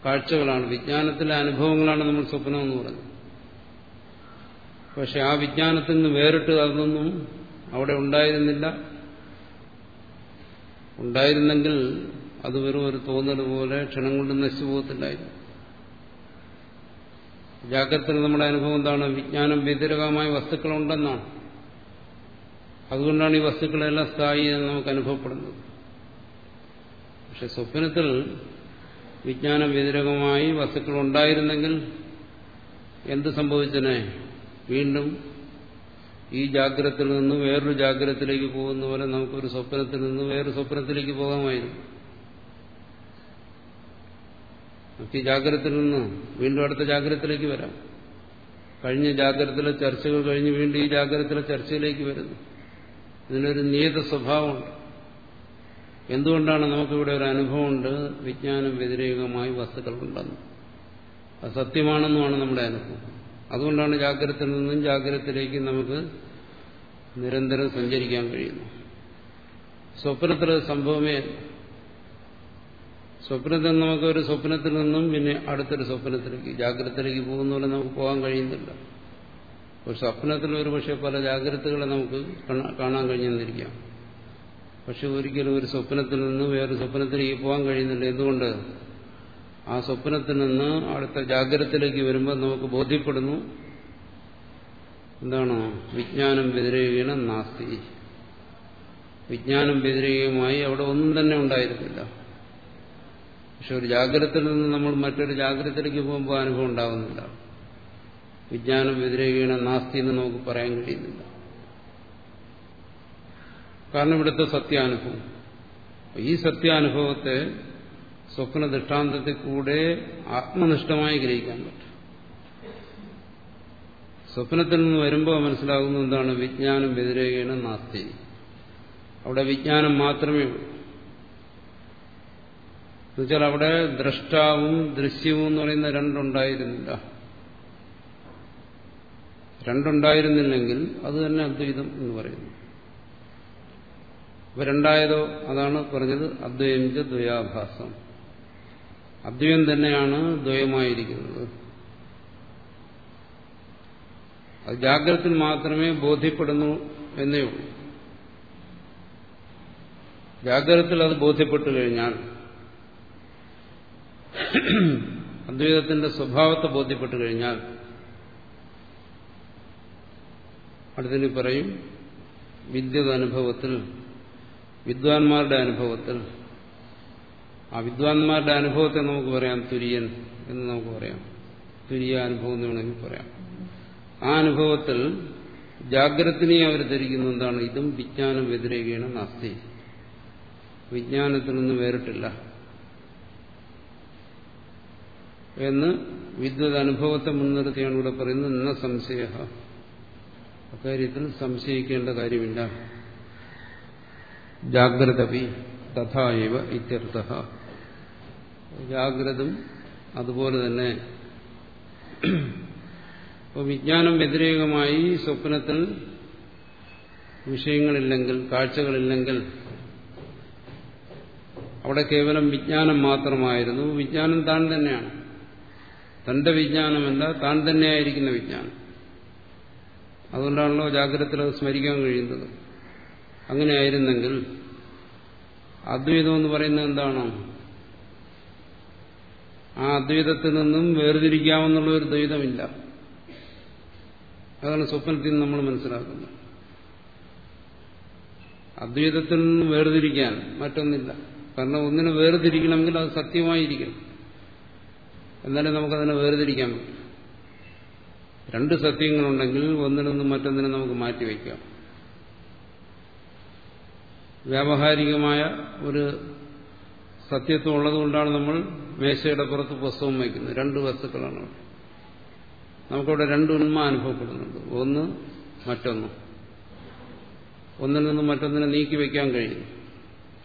കാഴ്ചകളാണ് വിജ്ഞാനത്തിലെ അനുഭവങ്ങളാണ് നമ്മൾ സ്വപ്നം എന്ന് പറയുന്നത്. പക്ഷെ ആ വിജ്ഞാനത്തിൽ നിന്ന് വേറിട്ട് അതൊന്നും അവിടെ ഉണ്ടായിരുന്നില്ല. ഉണ്ടായിരുന്നെങ്കിൽ അത് വെറും ഒരു തോന്നൽ പോലെ ക്ഷണം കൊണ്ട് നശിച്ചു പോകത്തില്ലായിരുന്നു. ജാഗ്രതയിൽ നമ്മുടെ അനുഭവം എന്താണ്? വിജ്ഞാനം വ്യതിരകമായ വസ്തുക്കളുണ്ടെന്നാണ്. അതുകൊണ്ടാണ് ഈ വസ്തുക്കളെല്ലാം സ്ഥായി എന്ന് നമുക്ക് അനുഭവപ്പെടുന്നത്. പക്ഷെ സ്വപ്നത്തിൽ വിജ്ഞാനം വ്യതിരകമായി വസ്തുക്കൾ ഉണ്ടായിരുന്നെങ്കിൽ എന്ത് സംഭവിച്ചനെ? വീണ്ടും ഈ ജാഗ്രതയിൽ നിന്ന് വേറൊരു ജാഗ്രതത്തിലേക്ക് പോകുന്ന പോലെ നമുക്കൊരു സ്വപ്നത്തിൽ നിന്ന് വേറൊരു സ്വപ്നത്തിലേക്ക് പോകാമായിരുന്നു. ഈ ജാഗ്രതയിൽ നിന്ന് വീണ്ടും അടുത്ത ജാഗ്രതത്തിലേക്ക് വരാം. കഴിഞ്ഞ ജാഗ്രതയിലെ ചർച്ചകൾ കഴിഞ്ഞ് വീണ്ടും ഈ ജാഗ്രതയിലെ ചർച്ചയിലേക്ക് വരുന്നു. ഇതിനൊരു നിയത സ്വഭാവമുണ്ട്. എന്തുകൊണ്ടാണ് നമുക്കിവിടെ ഒരു അനുഭവമുണ്ട്? വിജ്ഞാനം വ്യതിരേകമായി വസ്തുക്കൾ ഉണ്ടെന്ന് അത് സത്യമാണെന്നുമാണ് നമ്മുടെ അനുഭവം. അതുകൊണ്ടാണ് ജാഗ്രതയിൽ നിന്നും ജാഗ്രതത്തിലേക്ക് നമുക്ക് നിരന്തരം സഞ്ചരിക്കാൻ കഴിയുന്നു സ്വപ്നത്തിൽ സംഭവമേ സ്വപ്നത്തിൽ നമുക്ക് ഒരു സ്വപ്നത്തിൽ നിന്നും പിന്നെ അടുത്തൊരു സ്വപ്നത്തിലേക്ക് ജാഗ്രതത്തിലേക്ക് പോകുന്ന പോലെ നമുക്ക് പോകാൻ കഴിയുന്നില്ല. ഒരു സ്വപ്നത്തിൽ ഒരു പക്ഷേ പല ജാഗ്രതകളെ നമുക്ക് കാണാൻ കഴിഞ്ഞെന്നിരിക്കാം പക്ഷെ ഒരിക്കലും ഒരു സ്വപ്നത്തിൽ നിന്നും വേറൊരു സ്വപ്നത്തിലേക്ക് പോകാൻ കഴിയുന്നില്ല. എന്തുകൊണ്ട്? ആ സ്വപ്നത്തിൽ നിന്ന് അടുത്ത ജാഗ്രതത്തിലേക്ക് വരുമ്പോൾ നമുക്ക് ബോധ്യപ്പെടുന്നു. എന്താണ്? വിജ്ഞാനം വ്യതിരേകീണ നാസ്തി. വിജ്ഞാനം വ്യതിരേകമായി അവിടെ ഒന്നും തന്നെ ഉണ്ടായിരുന്നില്ല. പക്ഷെ ഒരു ജാഗ്രതയിൽ നിന്ന് നമ്മൾ മറ്റൊരു ജാഗ്രതയിലേക്ക് പോകുമ്പോൾ അനുഭവം ഉണ്ടാകുന്നില്ല വിജ്ഞാനം വ്യതിരേകീണ നാസ്തി എന്ന് നമുക്ക് പറയാൻ കഴിയുന്നില്ല. കാരണം ഇവിടുത്തെ സത്യാനുഭവം. ഈ സത്യാനുഭവത്തെ സ്വപ്ന ദൃഷ്ടാന്തത്തിൽ കൂടെ ആത്മനിഷ്ഠമായി ഗ്രഹിക്കാൻ പറ്റും. സ്വപ്നത്തിൽ നിന്ന് വരുമ്പോൾ മനസ്സിലാകുന്ന എന്താണ്? വിജ്ഞാനം വ്യതിരേകേണ നാസ്തി. അവിടെ വിജ്ഞാനം മാത്രമേ ഉള്ളൂ. എന്നുവെച്ചാൽ അവിടെ ദ്രഷ്ടാവും ദൃശ്യവും എന്ന് പറയുന്ന രണ്ടുണ്ടായിരുന്നില്ല. രണ്ടുണ്ടായിരുന്നില്ലെങ്കിൽ അത് തന്നെ അദ്വൈതം എന്ന് പറയുന്നു. അപ്പൊ രണ്ടായതോ അതാണ് പറഞ്ഞത് അദ്വയം ച ദ്വയാഭാസം. അദ്വയം തന്നെയാണ് ദ്വയമായിരിക്കുന്നത്. അത് ജാഗ്രത്തിൽ മാത്രമേ ബോധ്യപ്പെടുന്നു എന്നേ ഉള്ളൂ. ജാഗ്രതത്തിൽ അത് ബോധ്യപ്പെട്ടു കഴിഞ്ഞാൽ അദ്വൈതത്തിന്റെ സ്വഭാവത്തെ ബോധ്യപ്പെട്ടു കഴിഞ്ഞാൽ അടുത്തിന് പറയും വിദ്യുത് അനുഭവത്തിൽ വിദ്വാൻമാരുടെ അനുഭവത്തിൽ ആ വിദ്വാൻമാരുടെ അനുഭവത്തെ നമുക്ക് പറയാം തുര്യൻ എന്ന് നമുക്ക് പറയാം. തുര്യ അനുഭവം എന്ന് വേണമെങ്കിൽ പറയാം. ആ അനുഭവത്തിൽ ജാഗ്രതനെ അവർ ധരിക്കുന്ന എന്താണ്? ഇതും വിജ്ഞാനം വ്യതിരേകയാണ് നാസ്തി. വിജ്ഞാനത്തിൽ നിന്ന് വേറിട്ടില്ല. എന്ന് വിദ്യുത് അനുഭവത്തെ മുൻനിർത്തിയാണ് ഇവിടെ പറയുന്നത്. എന്ന സംശയ അക്കാര്യത്തിൽ സംശയിക്കേണ്ട കാര്യമില്ല. ജാഗ്രതപി ഇവ ഇത്യർത്ഥ. ജാഗ്രതും അതുപോലെ തന്നെ അപ്പോൾ വിജ്ഞാനം വ്യതിരേകമായി സ്വപ്നത്തിൽ വിഷയങ്ങളില്ലെങ്കിൽ കാഴ്ചകളില്ലെങ്കിൽ അവിടെ കേവലം വിജ്ഞാനം മാത്രമായിരുന്നു. വിജ്ഞാനം താൻ തന്നെയാണ്. തന്റെ വിജ്ഞാനമല്ല താൻ തന്നെയായിരിക്കുന്ന വിജ്ഞാനം. അതുകൊണ്ടാണല്ലോ ജാഗ്രത സ്മരിക്കാൻ കഴിയുന്നത്. അങ്ങനെയായിരുന്നെങ്കിൽ അദ്വൈതം എന്ന് പറയുന്നത് എന്താണ്? ആ അദ്വൈതത്തിൽ നിന്നും വേർതിരിക്കാമെന്നുള്ള ഒരു ദ്വൈതമില്ല. അതാണ് സ്വപ്നത്തിൽ നമ്മൾ മനസ്സിലാക്കുന്നത്. അദ്വൈതത്തിൽ നിന്ന് വേർതിരിക്കാൻ മറ്റൊന്നില്ല. കാരണം ഒന്നിനെ വേർതിരിക്കണമെങ്കിൽ അത് സത്യമായിരിക്കണം. എന്നാലേ നമുക്കതിനെ വേർതിരിക്കാൻ പറ്റും. രണ്ട് സത്യങ്ങളുണ്ടെങ്കിൽ ഒന്നിൽ നിന്നും മറ്റൊന്നിനെ നമുക്ക് മാറ്റിവെക്കാം. വ്യാവഹാരികമായ ഒരു സത്യത്വം ഉള്ളതുകൊണ്ടാണ് നമ്മൾ മേശയുടെ പുറത്ത് പുസ്തകം വയ്ക്കുന്നത്. രണ്ട് വസ്തുക്കളാണ്. നമുക്കവിടെ രണ്ട് ഉണ്മ അനുഭവപ്പെടുന്നുണ്ട്. ഒന്ന് മറ്റൊന്ന്. ഒന്നിൽ നിന്നും മറ്റൊന്നിനെ നീക്കി വയ്ക്കാൻ കഴിയുന്നു.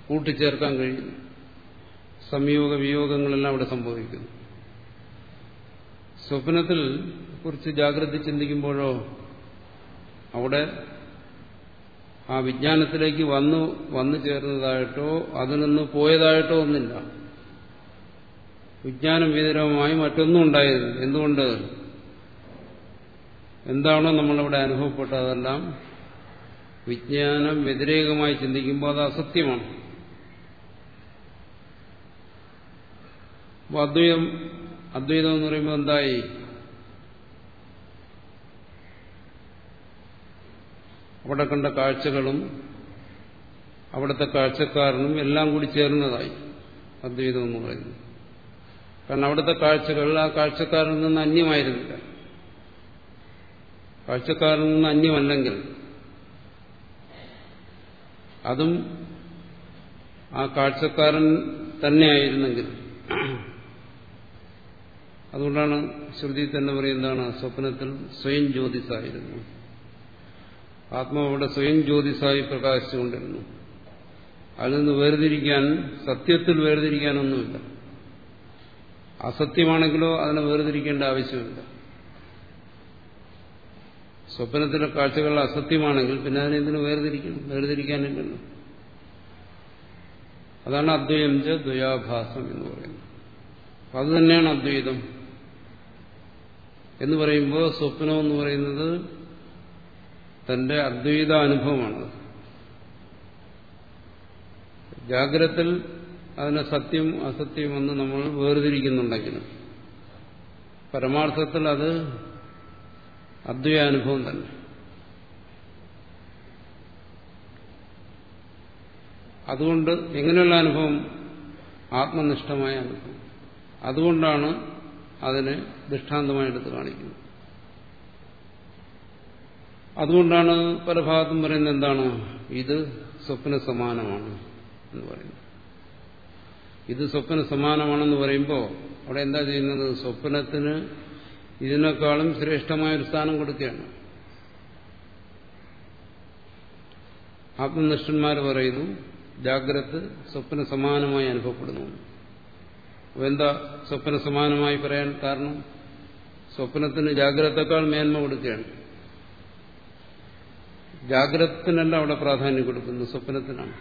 കൂട്ടിച്ചേർക്കാൻ കഴിയുന്നു. സംയോഗ വിയോഗങ്ങളെല്ലാം അവിടെ സംഭവിക്കുന്നു. സ്വപ്നത്തിൽ കുറിച്ച് ജാഗ്രത ചിന്തിക്കുമ്പോഴോ അവിടെ ആ വിജ്ഞാനത്തിലേക്ക് വന്നു വന്നു ചേർന്നതായിട്ടോ അതിൽ നിന്ന് പോയതായിട്ടോ ഒന്നില്ല. വിജ്ഞാനം വിതരവുമായി മറ്റൊന്നും ഉണ്ടായിരുന്നു. എന്തുകൊണ്ട്? എന്താണോ നമ്മളിവിടെ അനുഭവപ്പെട്ടതെല്ലാം വിജ്ഞാനം വ്യതിരേകമായി ചിന്തിക്കുമ്പോൾ അത് അസത്യമാണ്. അദ്വൈതം അദ്വൈതം എന്ന് പറയുമ്പോൾ എന്തായി? അവിടെ കണ്ട കാഴ്ചകളും അവിടുത്തെ കാഴ്ചക്കാരനും എല്ലാം കൂടി ചേർന്നതായി അദ്വൈതം എന്ന് പറയുന്നത് കാരണം അവിടുത്തെ കാഴ്ചകൾ ആ കാഴ്ചക്കാരിൽ നിന്ന് അന്യമായിരുന്നില്ല. കാഴ്ചക്കാരിൽ നിന്ന് അന്യമല്ലെങ്കിൽ അതും ആ കാഴ്ചക്കാരൻ തന്നെയായിരുന്നെങ്കിൽ. അതുകൊണ്ടാണ് ശ്രുതി തന്നെ പറയുന്നതാണ് സ്വപ്നത്തിൽ സ്വയം ജ്യോതിസായിരുന്നു. ആത്മാവിടെ സ്വയം ജ്യോതിസായി പ്രകാശിച്ചുകൊണ്ടിരുന്നു. അതിൽ നിന്ന് വേർതിരിക്കാൻ സത്യത്തിൽ വേർതിരിക്കാനൊന്നുമില്ല. അസത്യമാണെങ്കിലോ അതിനെ വേർതിരിക്കേണ്ട ആവശ്യമില്ല. സ്വപ്നത്തിലെ കാഴ്ചകൾ അസത്യമാണെങ്കിൽ പിന്നെ അതിനെ എന്തിനു വേർതിരിക്കണം വേർതിരിക്കാനില്ലല്ലോ. അതാണ് അദ്വയം ദ്വയാഭാസം എന്ന് പറയുന്നത്. അത് തന്നെയാണ് അദ്വൈതം. എന്ന് പറയുമ്പോൾ സ്വപ്നം എന്ന് പറയുന്നത് തന്റെ അദ്വൈത അനുഭവമാണ് ജാഗ്രത്തിൽ അതിനെ സത്യം അസത്യം എന്ന് നമ്മൾ വേർതിരിക്കുന്നുണ്ടെങ്കിലും പരമാർത്ഥത്തിൽ അത് അദ്വൈതാനുഭവം തന്നെ. അതുകൊണ്ട് എങ്ങനെയുള്ള അനുഭവം? ആത്മനിഷ്ഠമായ അനുഭവം. അതുകൊണ്ടാണ് അതിനെ ദൃഷ്ടാന്തമായി എടുത്ത് കാണിക്കുന്നത്. അതുകൊണ്ടാണ് പല ഭാഗത്തും പറയുന്നത് എന്താണ്? ഇത് സ്വപ്ന സമാനമാണ് എന്ന് പറയുന്നത്. ഇത് സ്വപ്ന സമാനമാണെന്ന് പറയുമ്പോൾ അവിടെ എന്താ ചെയ്യുന്നത്? സ്വപ്നത്തിന് ഇതിനേക്കാളും ശ്രേഷ്ഠമായ ഒരു സ്ഥാനം കൊടുക്കുകയാണ്. ആത്മനിഷ്ഠന്മാർ പറയുന്നു ജാഗ്രത് സ്വപ്ന സമാനമായി അനുഭവപ്പെടുന്നു. എന്താ സ്വപ്ന സമാനമായി പറയാൻ കാരണം? സ്വപ്നത്തിന് ജാഗ്രതക്കാൾ മേന്മ കൊടുക്കുകയാണ്. ജാഗ്രതത്തിനല്ല അവിടെ പ്രാധാന്യം കൊടുക്കുന്നത് സ്വപ്നത്തിനാണ്.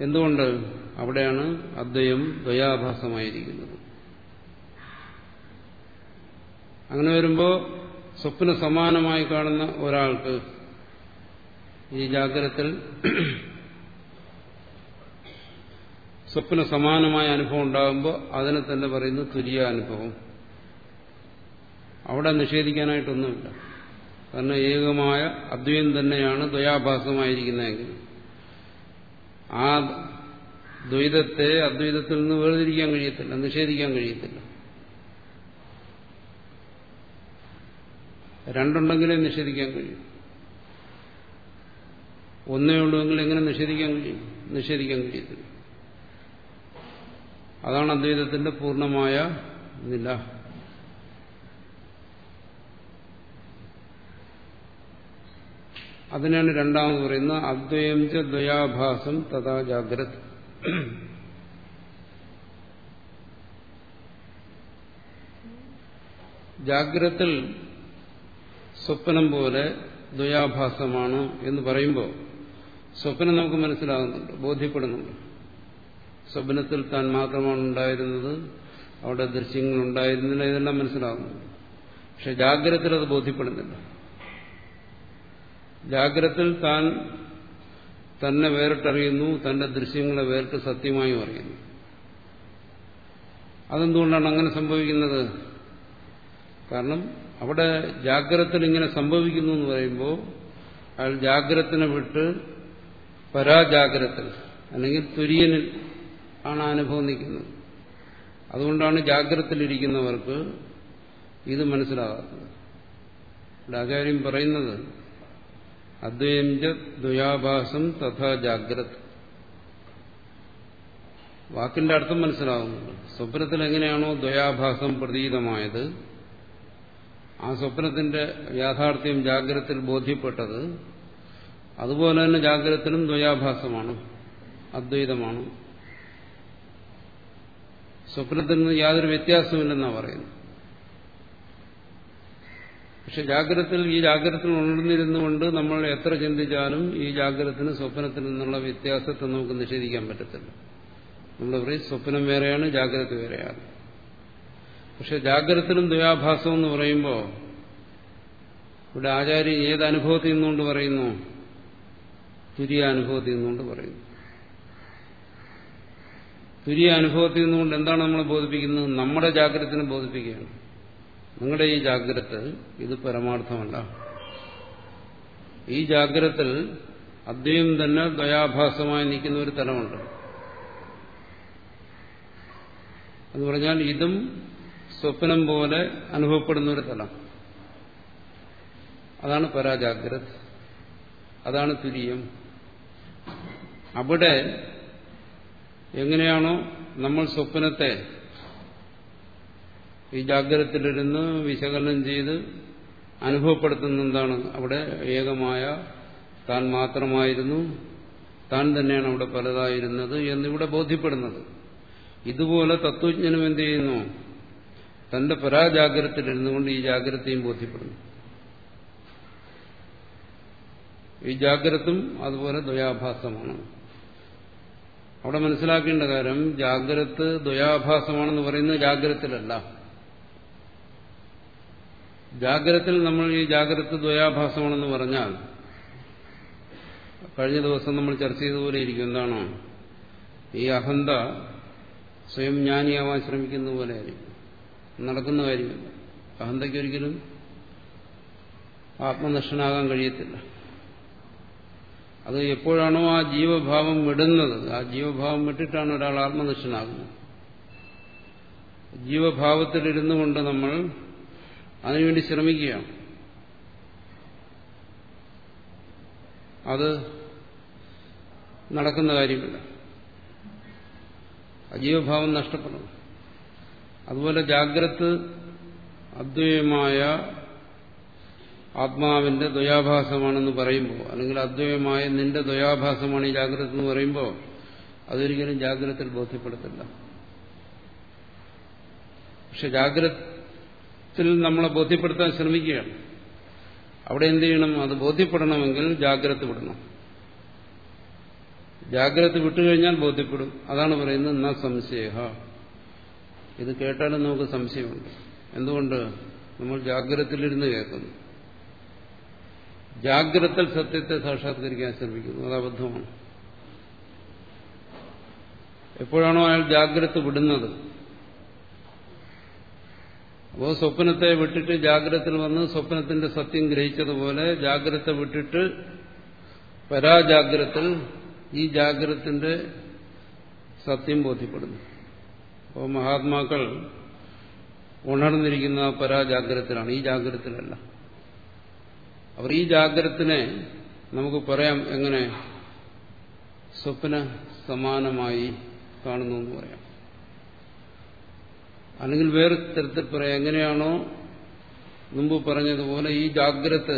എന്തുകൊണ്ട്? അവിടെയാണ് അദ്വയം ദ്വയാഭാസമായിരിക്കുന്നത്. അങ്ങനെ വരുമ്പോൾ സ്വപ്ന സമാനമായി കാണുന്ന ഒരാൾക്ക് ഈ ജാഗ്രതത്തിൽ സ്വപ്ന സമാനമായ അനുഭവം ഉണ്ടാകുമ്പോൾ അതിനെ തന്നെ പറയുന്നു തുല്യ അനുഭവം അവിടെ നിഷേധിക്കാനായിട്ടൊന്നുമില്ല. കാരണം ഏകമായ അദ്വൈതം തന്നെയാണ് ദ്വയാഭാസമായിരിക്കുന്നതെങ്കിൽ. ആ ദ്വൈതത്തെ അദ്വൈതത്തിൽ നിന്ന് വേർതിരിക്കാൻ കഴിയത്തില്ല നിഷേധിക്കാൻ കഴിയത്തില്ല. രണ്ടുണ്ടെങ്കിലേ നിഷേധിക്കാൻ കഴിയും. ഒന്നേ ഉള്ളുവെങ്കിൽ എങ്ങനെ നിഷേധിക്കാൻ കഴിയും? നിഷേധിക്കാൻ കഴിയത്തില്ല. അതാണ് അദ്വൈതത്തിന്റെ പൂർണമായ നില. അതിനാണ് രണ്ടാമത് പറയുന്ന അദ്വയം ച ദ്വയാഭാസം തഥാ ജാഗ്രത്. ജാഗ്രത്തിൽ സ്വപ്നം പോലെ ദ്വയാഭാസമാണ് എന്ന് പറയുമ്പോൾ സ്വപ്നം നമുക്ക് മനസ്സിലാകുന്നുണ്ട് ബോധ്യപ്പെടുന്നുണ്ട്. സ്വപ്നത്തിൽ താൻ മാത്രമാണ് ഉണ്ടായിരുന്നത് അവിടെ ദൃശ്യങ്ങൾ ഉണ്ടായിരുന്നില്ല ഇതെല്ലാം മനസ്സിലാകുന്നുണ്ട്. പക്ഷെ ജാഗ്രതത്തിൽ അത് ബോധ്യപ്പെടുന്നില്ല. ജാഗ്രത്തിൽ താൻ തന്നെ വേറിട്ടറിയുന്നു തന്റെ ദൃശ്യങ്ങളെ വേറിട്ട് സത്യമായും അറിയുന്നു അതെന്തുകൊണ്ടാണ് അങ്ങനെ സംഭവിക്കുന്നത്? കാരണം അവിടെ ജാഗ്രത ഇങ്ങനെ സംഭവിക്കുന്നു എന്ന് പറയുമ്പോൾ അയാൾ ജാഗ്രതനെ വിട്ട് പരാജാഗ്രത്തിൽ അല്ലെങ്കിൽ തുര്യനിൽ ആണ് അനുഭവം നിൽക്കുന്നത്. അതുകൊണ്ടാണ് ജാഗ്രതയിലിരിക്കുന്നവർക്ക് ഇത് മനസ്സിലാകാത്തത് ആചാര്യം പറയുന്നത് അദ്വയം ദ്വയാഭാസം തഥാ ജാഗ്രത്. വാക്കിന്റെ അർത്ഥം മനസ്സിലാവുന്നുണ്ട് സ്വപ്നത്തിൽ എങ്ങനെയാണോ ദ്വയാഭാസം പ്രതീതമായത് ആ സ്വപ്നത്തിന്റെ യാഥാർത്ഥ്യം ജാഗ്രതത്തിൽ ബോധ്യപ്പെട്ടത് അതുപോലെ തന്നെ ജാഗ്രതത്തിനും ദ്വയാഭാസമാണ് അദ്വൈതമാണ്. സ്വപ്നത്തിൽ നിന്ന് യാതൊരു വ്യത്യാസമില്ലെന്നാണ് പറയുന്നത്. പക്ഷെ ജാഗ്രതത്തിൽ ഈ ജാഗ്രതത്തിൽ ഉണർന്നിരുന്നുകൊണ്ട് നമ്മൾ എത്ര ചിന്തിച്ചാലും ഈ ജാഗ്രതത്തിന് സ്വപ്നത്തിൽ നിന്നുള്ള വ്യത്യാസത്തെ നമുക്ക് നിഷേധിക്കാൻ പറ്റത്തില്ല. നമ്മൾ പറയും സ്വപ്നം വേറെയാണ് ജാഗ്രത വേറെയാണ്. പക്ഷെ ജാഗ്രതത്തിലും ദ്വയാഭാസം എന്ന് പറയുമ്പോൾ ഇവിടെ ആചാര്യൻ ഏത് അനുഭവത്തിൽ നിന്നുകൊണ്ട് പറയുന്നു? തുരിയ അനുഭവത്തിൽ നിന്നുകൊണ്ട് പറയുന്നു. തുരിയ അനുഭവത്തിൽ നിന്നുകൊണ്ട് എന്താണ് നമ്മൾ ബോധിപ്പിക്കുന്നത്? നമ്മുടെ ജാഗ്രതത്തിനെ ബോധിപ്പിക്കുകയാണ്. നിങ്ങളുടെ ഈ ജാഗ്രത ഇത് പരമാർത്ഥമല്ല. ഈ ജാഗ്രത അദ്ദേഹം തന്നെ ദയാഭാസമായി നിൽക്കുന്ന ഒരു തലമുണ്ട്. എന്ന് പറഞ്ഞാൽ ഇതും സ്വപ്നം പോലെ അനുഭവപ്പെടുന്ന ഒരു തലം. അതാണ് പരാജാഗ്രത. അതാണ് തുര്യം. അവിടെ എങ്ങനെയാണോ നമ്മൾ സ്വപ്നത്തെ ഈ ജാഗ്രതത്തിലിരുന്ന് വിശകലനം ചെയ്ത് അനുഭവപ്പെടുത്തുന്ന എന്താണ് അവിടെ ഏകമായ താൻ മാത്രമായിരുന്നു താൻ തന്നെയാണ് അവിടെ പലതായിരുന്നത് എന്നിവിടെ ബോധ്യപ്പെടുന്നത്. ഇതുപോലെ തത്വജ്ഞനും എന്ത് ചെയ്യുന്നു? തന്റെ പരാജാഗ്രതത്തിലിരുന്നു കൊണ്ട് ഈ ജാഗ്രതയും ബോധ്യപ്പെടുന്നു. ഈ ജാഗ്രതും അതുപോലെ ദ്വയാഭാസമാണ്. അവിടെ മനസ്സിലാക്കേണ്ട കാര്യം ജാഗ്രത് ദ്വയാഭാസമാണെന്ന് പറയുന്നത് ജാഗ്രതത്തിലല്ല. ജാഗ്രതത്തിൽ നമ്മൾ ഈ ജാഗ്രത ദ്വയാഭാസമാണെന്ന് പറഞ്ഞാൽ കഴിഞ്ഞ ദിവസം നമ്മൾ ചർച്ച ചെയ്തതുപോലെ ഇരിക്കും. എന്താണോ? ഈ അഹന്ത സ്വയം ജ്ഞാനിയാവാൻ ശ്രമിക്കുന്ന പോലെ ആയിരിക്കും. നടക്കുന്ന കാര്യമില്ല. അഹന്തയ്ക്ക് ഒരിക്കലും ആത്മനിഷ്ഠനാകാൻ കഴിയത്തില്ല. അത് എപ്പോഴാണോ ആ ജീവഭാവം വിടുന്നത് ആ ജീവഭാവം വിട്ടിട്ടാണ് ഒരാൾ ആത്മനിഷ്ഠനാകുന്നത്. ജീവഭാവത്തിലിരുന്നു കൊണ്ട് നമ്മൾ അതിനുവേണ്ടി ശ്രമിക്കുകയാണ് അത് നടക്കുന്ന കാര്യമില്ല. അജീവഭാവം നഷ്ടപ്പെടുന്നു. അതുപോലെ ജാഗ്രത് അദ്വൈയമായ ആത്മാവിന്റെ ദ്വയാഭാസമാണെന്ന് പറയുമ്പോൾ അല്ലെങ്കിൽ അദ്വൈയമായ നിന്റെ ദ്വയാഭാസമാണ് ഈ ജാഗ്രത എന്ന് പറയുമ്പോൾ അതൊരിക്കലും ജാഗ്രതയിൽ ബോധ്യപ്പെടുത്തില്ല. പക്ഷെ ജാഗ്രതത്തിൽ നമ്മളെ ബോധ്യപ്പെടുത്താൻ ശ്രമിക്കുകയാണ്. അവിടെ എന്ത് ചെയ്യണം? അത് ബോധ്യപ്പെടണമെങ്കിൽ ജാഗ്രത വിടണം. ജാഗ്രത വിട്ടുകഴിഞ്ഞാൽ ബോധ്യപ്പെടും. അതാണ് പറയുന്നത് ന സംശയ ഇത് കേട്ടാലും നമുക്ക് സംശയമുണ്ട്. എന്തുകൊണ്ട്? നമ്മൾ ജാഗ്രതയിലിരുന്ന് കേൾക്കുന്നു. ജാഗ്രത സത്യത്തെ സാക്ഷാത്കരിക്കാൻ ശ്രമിക്കുന്നു. അത് അബദ്ധമാണ്. എപ്പോഴാണോ അയാൾ ജാഗ്രത വിടുന്നത്? അപ്പോൾ സ്വപ്നത്തെ വിട്ടിട്ട് ജാഗ്രതയിൽ വന്ന് സ്വപ്നത്തിന്റെ സത്യം ഗ്രഹിച്ചതുപോലെ ജാഗ്രത വിട്ടിട്ട് പരാജാഗ്രത്തിൽ ഈ ജാഗ്രതത്തിന്റെ സത്യം ബോധ്യപ്പെടുന്നു. അപ്പോൾ മഹാത്മാക്കൾ ഉണർന്നിരിക്കുന്ന പരാജാഗ്രതത്തിലാണ് ഈ ജാഗ്രതത്തിലല്ല. അവർ ഈ ജാഗ്രതത്തിനെ നമുക്ക് പറയാം എങ്ങനെ? സ്വപ്ന സമാനമായി കാണുന്നു എന്ന് പറയാം. അല്ലെങ്കിൽ വേറെ തരത്തിൽ പറയാം. എങ്ങനെയാണോ മുമ്പ് പറഞ്ഞതുപോലെ ഈ ജാഗ്രത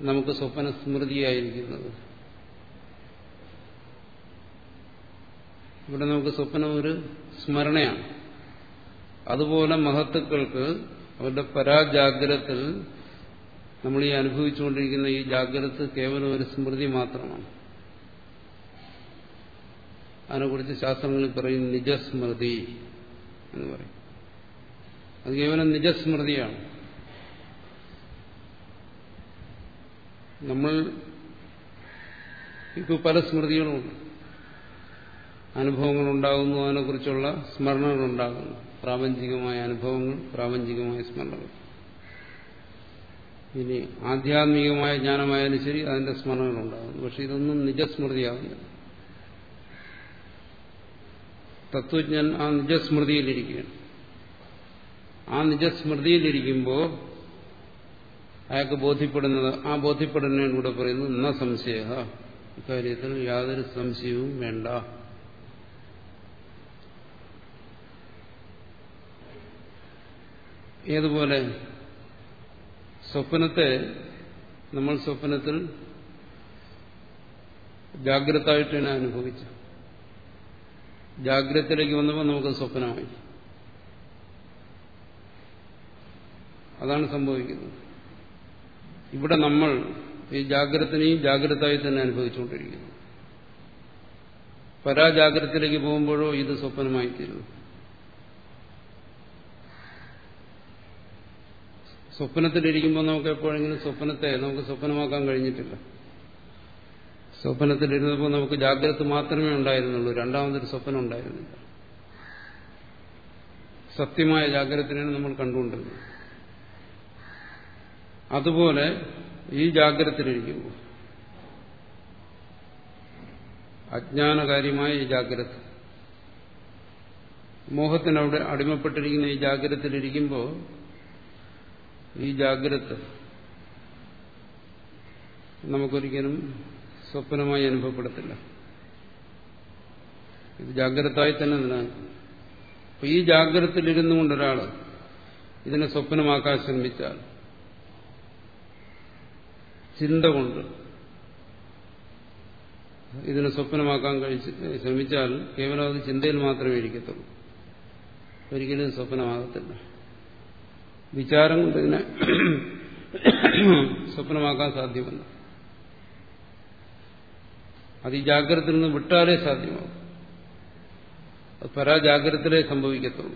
നമുക്ക് സ്വപ്ന സ്മൃതിയായിരിക്കുന്നത് ഇവിടെ നമുക്ക് സ്വപ്നം ഒരു സ്മരണയാണ്. അതുപോലെ മഹത്തുക്കൾക്ക് അവരുടെ പരാജാഗ്രത്തിൽ നമ്മൾ ഈ അനുഭവിച്ചുകൊണ്ടിരിക്കുന്ന ഈ ജാഗ്രത കേവലം ഒരു സ്മൃതി മാത്രമാണ്. അതിനെക്കുറിച്ച് ശാസ്ത്രങ്ങളിൽ പറയും നിജസ്മൃതി. എന്ന് പറയും. അത് കേവലം നിജസ്മൃതിയാണ്. നമ്മൾ ഇപ്പോൾ പല സ്മൃതികളുമുണ്ട് അനുഭവങ്ങൾ ഉണ്ടാകുന്നു അതിനെക്കുറിച്ചുള്ള സ്മരണകൾ ഉണ്ടാകുന്നു പ്രാപഞ്ചികമായ അനുഭവങ്ങൾ പ്രാപഞ്ചികമായ സ്മരണകൾ. ഇനി ആധ്യാത്മികമായ ജ്ഞാനമായാലും ശരി അതിന്റെ സ്മരണകൾ ഉണ്ടാകുന്നു പക്ഷെ ഇതൊന്നും നിജസ്മൃതിയാകുന്നില്ല തത്വജ്ഞൻ ആ നിജസ്മൃതിയിലിരിക്കുകയാണ്. ആ നിജസ്മൃതിയിലിരിക്കുമ്പോൾ അയാൾക്ക് ബോധ്യപ്പെടുന്നത് ആ ബോധ്യപ്പെടുന്നതിന് കൂടെ പറയുന്നു എന്ന സംശയ ഇക്കാര്യത്തിൽ യാതൊരു സംശയവും വേണ്ട. ഏതുപോലെ സ്വപ്നത്തെ നമ്മൾ സ്വപ്നത്തിൽ ജാഗ്രതായിട്ട് തന്നെ അനുഭവിച്ചു ജാഗ്രതയിലേക്ക് വന്നപ്പോൾ നമുക്ക് സ്വപ്നമായി. അതാണ് സംഭവിക്കുന്നത്. ഇവിടെ നമ്മൾ ഈ ജാഗ്രതനെയും ജാഗ്രതയായി തന്നെ അനുഭവിച്ചുകൊണ്ടിരിക്കുന്നു. പരാജാഗ്രതയിലേക്ക് പോകുമ്പോഴോ ഇത് സ്വപ്നമായി തീരുന്നു. സ്വപ്നത്തിലിരിക്കുമ്പോൾ നമുക്ക് എപ്പോഴെങ്കിലും സ്വപ്നത്തെ നമുക്ക് സ്വപ്നമാക്കാൻ കഴിഞ്ഞിട്ടില്ല. സ്വപ്നത്തിലിരുന്നപ്പോൾ നമുക്ക് ജാഗ്രത മാത്രമേ ഉണ്ടായിരുന്നുള്ളൂ. രണ്ടാമതൊരു സ്വപ്നം ഉണ്ടായിരുന്നില്ല. സത്യമായ ജാഗ്രതയാണ് നമ്മൾ കണ്ടുകൊണ്ടിരുന്നത്. അതുപോലെ ഈ ജാഗ്രതയിലിരിക്കുമ്പോൾ അജ്ഞാനകാര്യമായ ഈ ജാഗ്രത മോഹത്തിനവിടെ അടിമപ്പെട്ടിരിക്കുന്ന ഈ ജാഗ്രതയിലിരിക്കുമ്പോൾ ഈ ജാഗ്രത നമുക്കൊരിക്കലും സ്വപ്നമായി അനുഭവപ്പെടത്തില്ല. ഇത് ജാഗ്രതായി തന്നെ നിലനിൽക്കും. അപ്പൊ ഈ ജാഗ്രതയിലിരുന്നു കൊണ്ടൊരാൾ ഇതിനെ സ്വപ്നമാക്കാൻ ശ്രമിച്ചാൽ ചിന്ത കൊണ്ട് ഇതിനെ സ്വപ്നമാക്കാൻ കഴിച്ച് ശ്രമിച്ചാൽ കേവലം അത് ചിന്തയിൽ മാത്രമേ ഇരിക്കത്തുള്ളൂ. ഒരിക്കലും സ്വപ്നമാകത്തില്ല. വിചാരം കൊണ്ട് ഇതിനെ സ്വപ്നമാക്കാൻ സാധ്യമല്ല. അത് ഈ ജാഗ്രതയിൽ നിന്ന് വിട്ടാലേ സാധ്യമാകും അത് പരാജാഗ്രതയിലേ സംഭവിക്കത്തുള്ളൂ.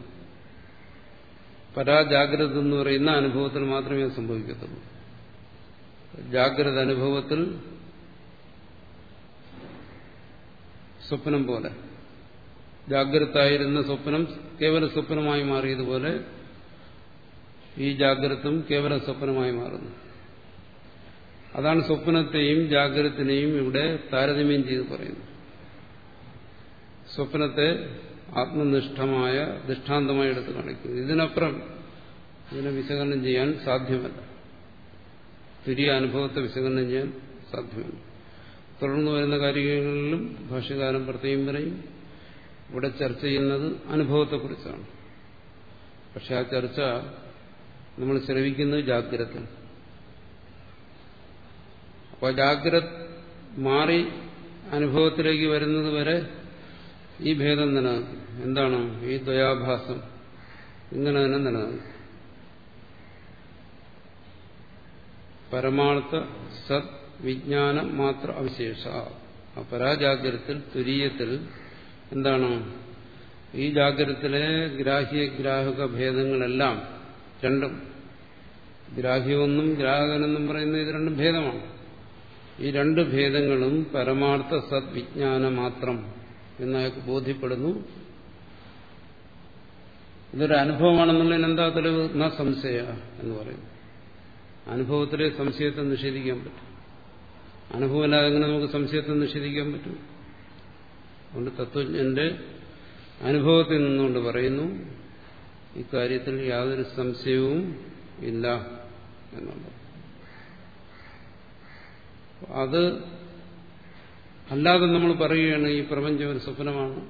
പരാജാഗ്രത എന്ന് പറയുന്ന അനുഭവത്തിൽ മാത്രമേ സംഭവിക്കത്തുള്ളൂ. ജാഗ്രത അനുഭവത്തിൽ സ്വപ്നം പോലെ. ജാഗ്രതായിരുന്ന സ്വപ്നം കേവല സ്വപ്നമായി മാറിയതുപോലെ ഈ ജാഗ്രതും കേവല സ്വപ്നമായി മാറുന്നു. അതാണ് സ്വപ്നത്തെയും ജാഗ്രതത്തിനെയും ഇവിടെ താരതമ്യം ചെയ്ത് പറയുന്നത്. സ്വപ്നത്തെ ആത്മനിഷ്ഠമായ ദൃഷ്ടാന്തമായി എടുത്ത് കാണിക്കുന്നു. ഇതിനപ്പുറം ഇതിനെ വിശകലനം ചെയ്യാൻ സാധ്യമല്ല. തുരിയ അനുഭവത്തെ വിശകലനം ചെയ്യാൻ സാധ്യമല്ല. തുടർന്ന് വരുന്ന കാര്യങ്ങളിലും ഭാഷകാലം പ്രത്യേകം പറയും. ഇവിടെ ചർച്ച ചെയ്യുന്നത് അനുഭവത്തെക്കുറിച്ചാണ്. പക്ഷെ ആ ചർച്ച നമ്മൾ ശ്രവിക്കുന്നത് ജാഗ്രത അപ്പോൾ ജാഗ്രത മാറി അനുഭവത്തിലേക്ക് വരുന്നത് വരെ ഈ ഭേദം നിലനിൽക്കും. എന്താണ് ഈ ദ്വയാഭാസം? ഇങ്ങനെ തന്നെ നിലനിൽക്കും. പരമാർത്ഥ സത് വിജ്ഞാനം മാത്ര അവശേഷ. അപരാജാഗ്രത്തിൽ പരാജാഗ്രത്തിൽ തുരീയത്തിൽ എന്താണ്? ഈ ജാഗ്രതത്തിലെ ഗ്രാഹ്യഗ്രാഹക ഭേദങ്ങളെല്ലാം രണ്ടും ഗ്രാഹ്യമെന്നും ഗ്രാഹകനെന്നും പറയുന്ന ഇത് രണ്ടും ഭേദമാണ്. ഈ രണ്ട് ഭേദങ്ങളും പരമാർത്ഥ സദ്വിജ്ഞാനം മാത്രം എന്നയാൾക്ക് ബോധ്യപ്പെടുന്നു. ഇതൊരു അനുഭവമാണെന്നുള്ളതിന് എന്താ തെളിവ്? ന സംശയ എന്ന് പറയുന്നു. അനുഭവത്തിലെ സംശയത്തെ നിഷേധിക്കാൻ പറ്റും. അനുഭവമില്ലാതെ എങ്ങനെ നമുക്ക് സംശയത്തെ നിഷേധിക്കാൻ പറ്റും? അതുകൊണ്ട് തത്വജ്ഞന്റെ അനുഭവത്തിൽ നിന്നുകൊണ്ട് പറയുന്നു ഇക്കാര്യത്തിൽ യാതൊരു സംശയവും ഇല്ല എന്നുള്ളത്. അത് അല്ലാതെ നമ്മൾ പറയുകയാണ് ഈ പ്രപഞ്ചം ഒരു സ്വപ്നമാണ്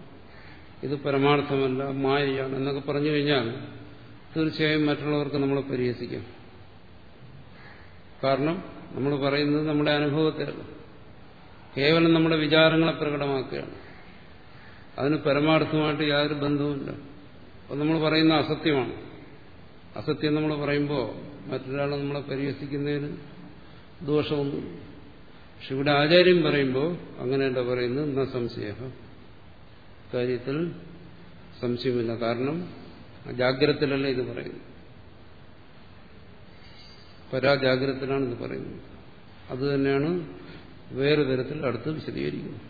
ഇത് പരമാർത്ഥമല്ല മായയാണ് എന്നൊക്കെ പറഞ്ഞു കഴിഞ്ഞാൽ തീർച്ചയായും മറ്റുള്ളവർക്ക് നമ്മളെ പരിഹസിക്കാം. കാരണം നമ്മൾ പറയുന്നത് നമ്മുടെ അനുഭവത്തെയല്ല. കേവലം നമ്മുടെ വിചാരങ്ങളെ പ്രകടമാക്കുകയാണ്. അതിന് പരമാർത്ഥമായിട്ട് യാതൊരു ബന്ധവുമില്ല. അപ്പം നമ്മൾ പറയുന്ന അസത്യമാണ്. അസത്യം നമ്മൾ പറയുമ്പോൾ മറ്റൊരാൾ നമ്മളെ പരിഹസിക്കുന്നതിന് ദോഷമൊന്നും പക്ഷെ ഇവിടെ ആചാര്യം പറയുമ്പോൾ അങ്ങനെയല്ല പറയുന്നത്? എന്നാ സംശയം കാര്യത്തിൽ സംശയമില്ല. കാരണം ജാഗ്രതത്തിലല്ല ഇത് പറയുന്നു പരാജാഗ്രതത്തിലാണ് ഇത് പറയുന്നത് അതുതന്നെയാണ് വേറെ തരത്തിൽ അടുത്ത് വിശദീകരിക്കുന്നത്.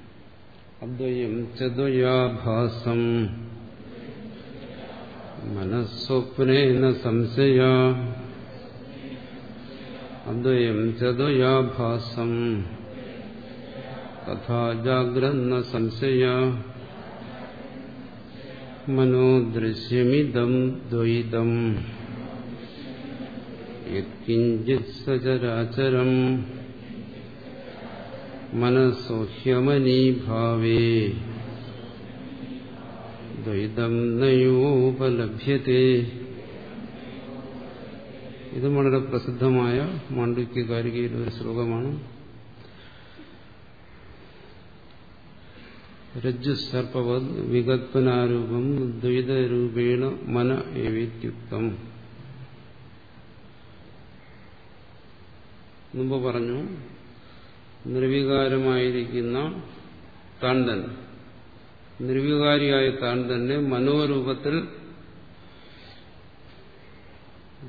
അദ്വയം ചദ്വയാഭാസം മനസ്വപ്നേന സംശയ. അദ്വയം ചദ്വയാഭാസം സംശയ മനോദൃശ്യമിതം ദ്വൈതം യത്കിഞ്ചിത് സചരാചരം മനസ്സോഹ്യമനീഭാവേ ദ്വൈതം നയോപലഭ്യത്തെ ഇത് വളരെ പ്രസിദ്ധമായ മാണ്ഡുക്യകാരികയിലെ ഒരു ശ്ലോകമാണ് രജ്ജുസർപ്പവത് വിഗത്പനാരൂപം ദ്വൈതരൂപേണ മന ഏവിത്യുക്തം. മുമ്പ് പറഞ്ഞു നിർവികാരമായിരിക്കുന്ന തന്നെ നിർവികാരിയായ തന്നെ മനോരൂപത്തിൽ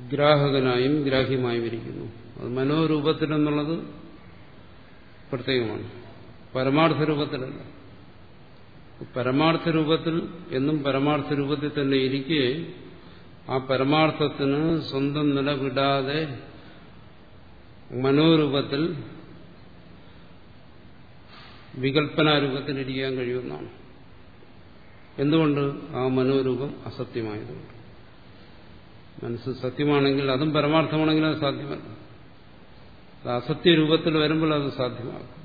ഗ്രാഹകനായും ഗ്രാഹ്യമായും ഇരിക്കുന്നു അത് മനോരൂപത്തിൽ എന്നുള്ളത് പ്രത്യേകമാണ്. പരമാർത്ഥ രൂപത്തിലല്ല പരമാർത്ഥ രൂപത്തിൽ എന്നും പരമാർത്ഥ രൂപത്തിൽ തന്നെ ഇരിക്കെ ആ പരമാർത്ഥത്തിന് സ്വന്തം നിലവിടാതെ മനോരൂപത്തിൽ വികല്പനാരൂപത്തിൽ ഇരിക്കാൻ കഴിയുമെന്നാണ് എന്തുകൊണ്ട്? ആ മനോരൂപം അസത്യമായതുകൊണ്ട്. മനസ്സ് സത്യമാണെങ്കിൽ അതും പരമാർത്ഥമാണെങ്കിൽ അത് സാധ്യമല്ല. അത് അസത്യ രൂപത്തിൽ വരുമ്പോൾ അത് സാധ്യമാകും.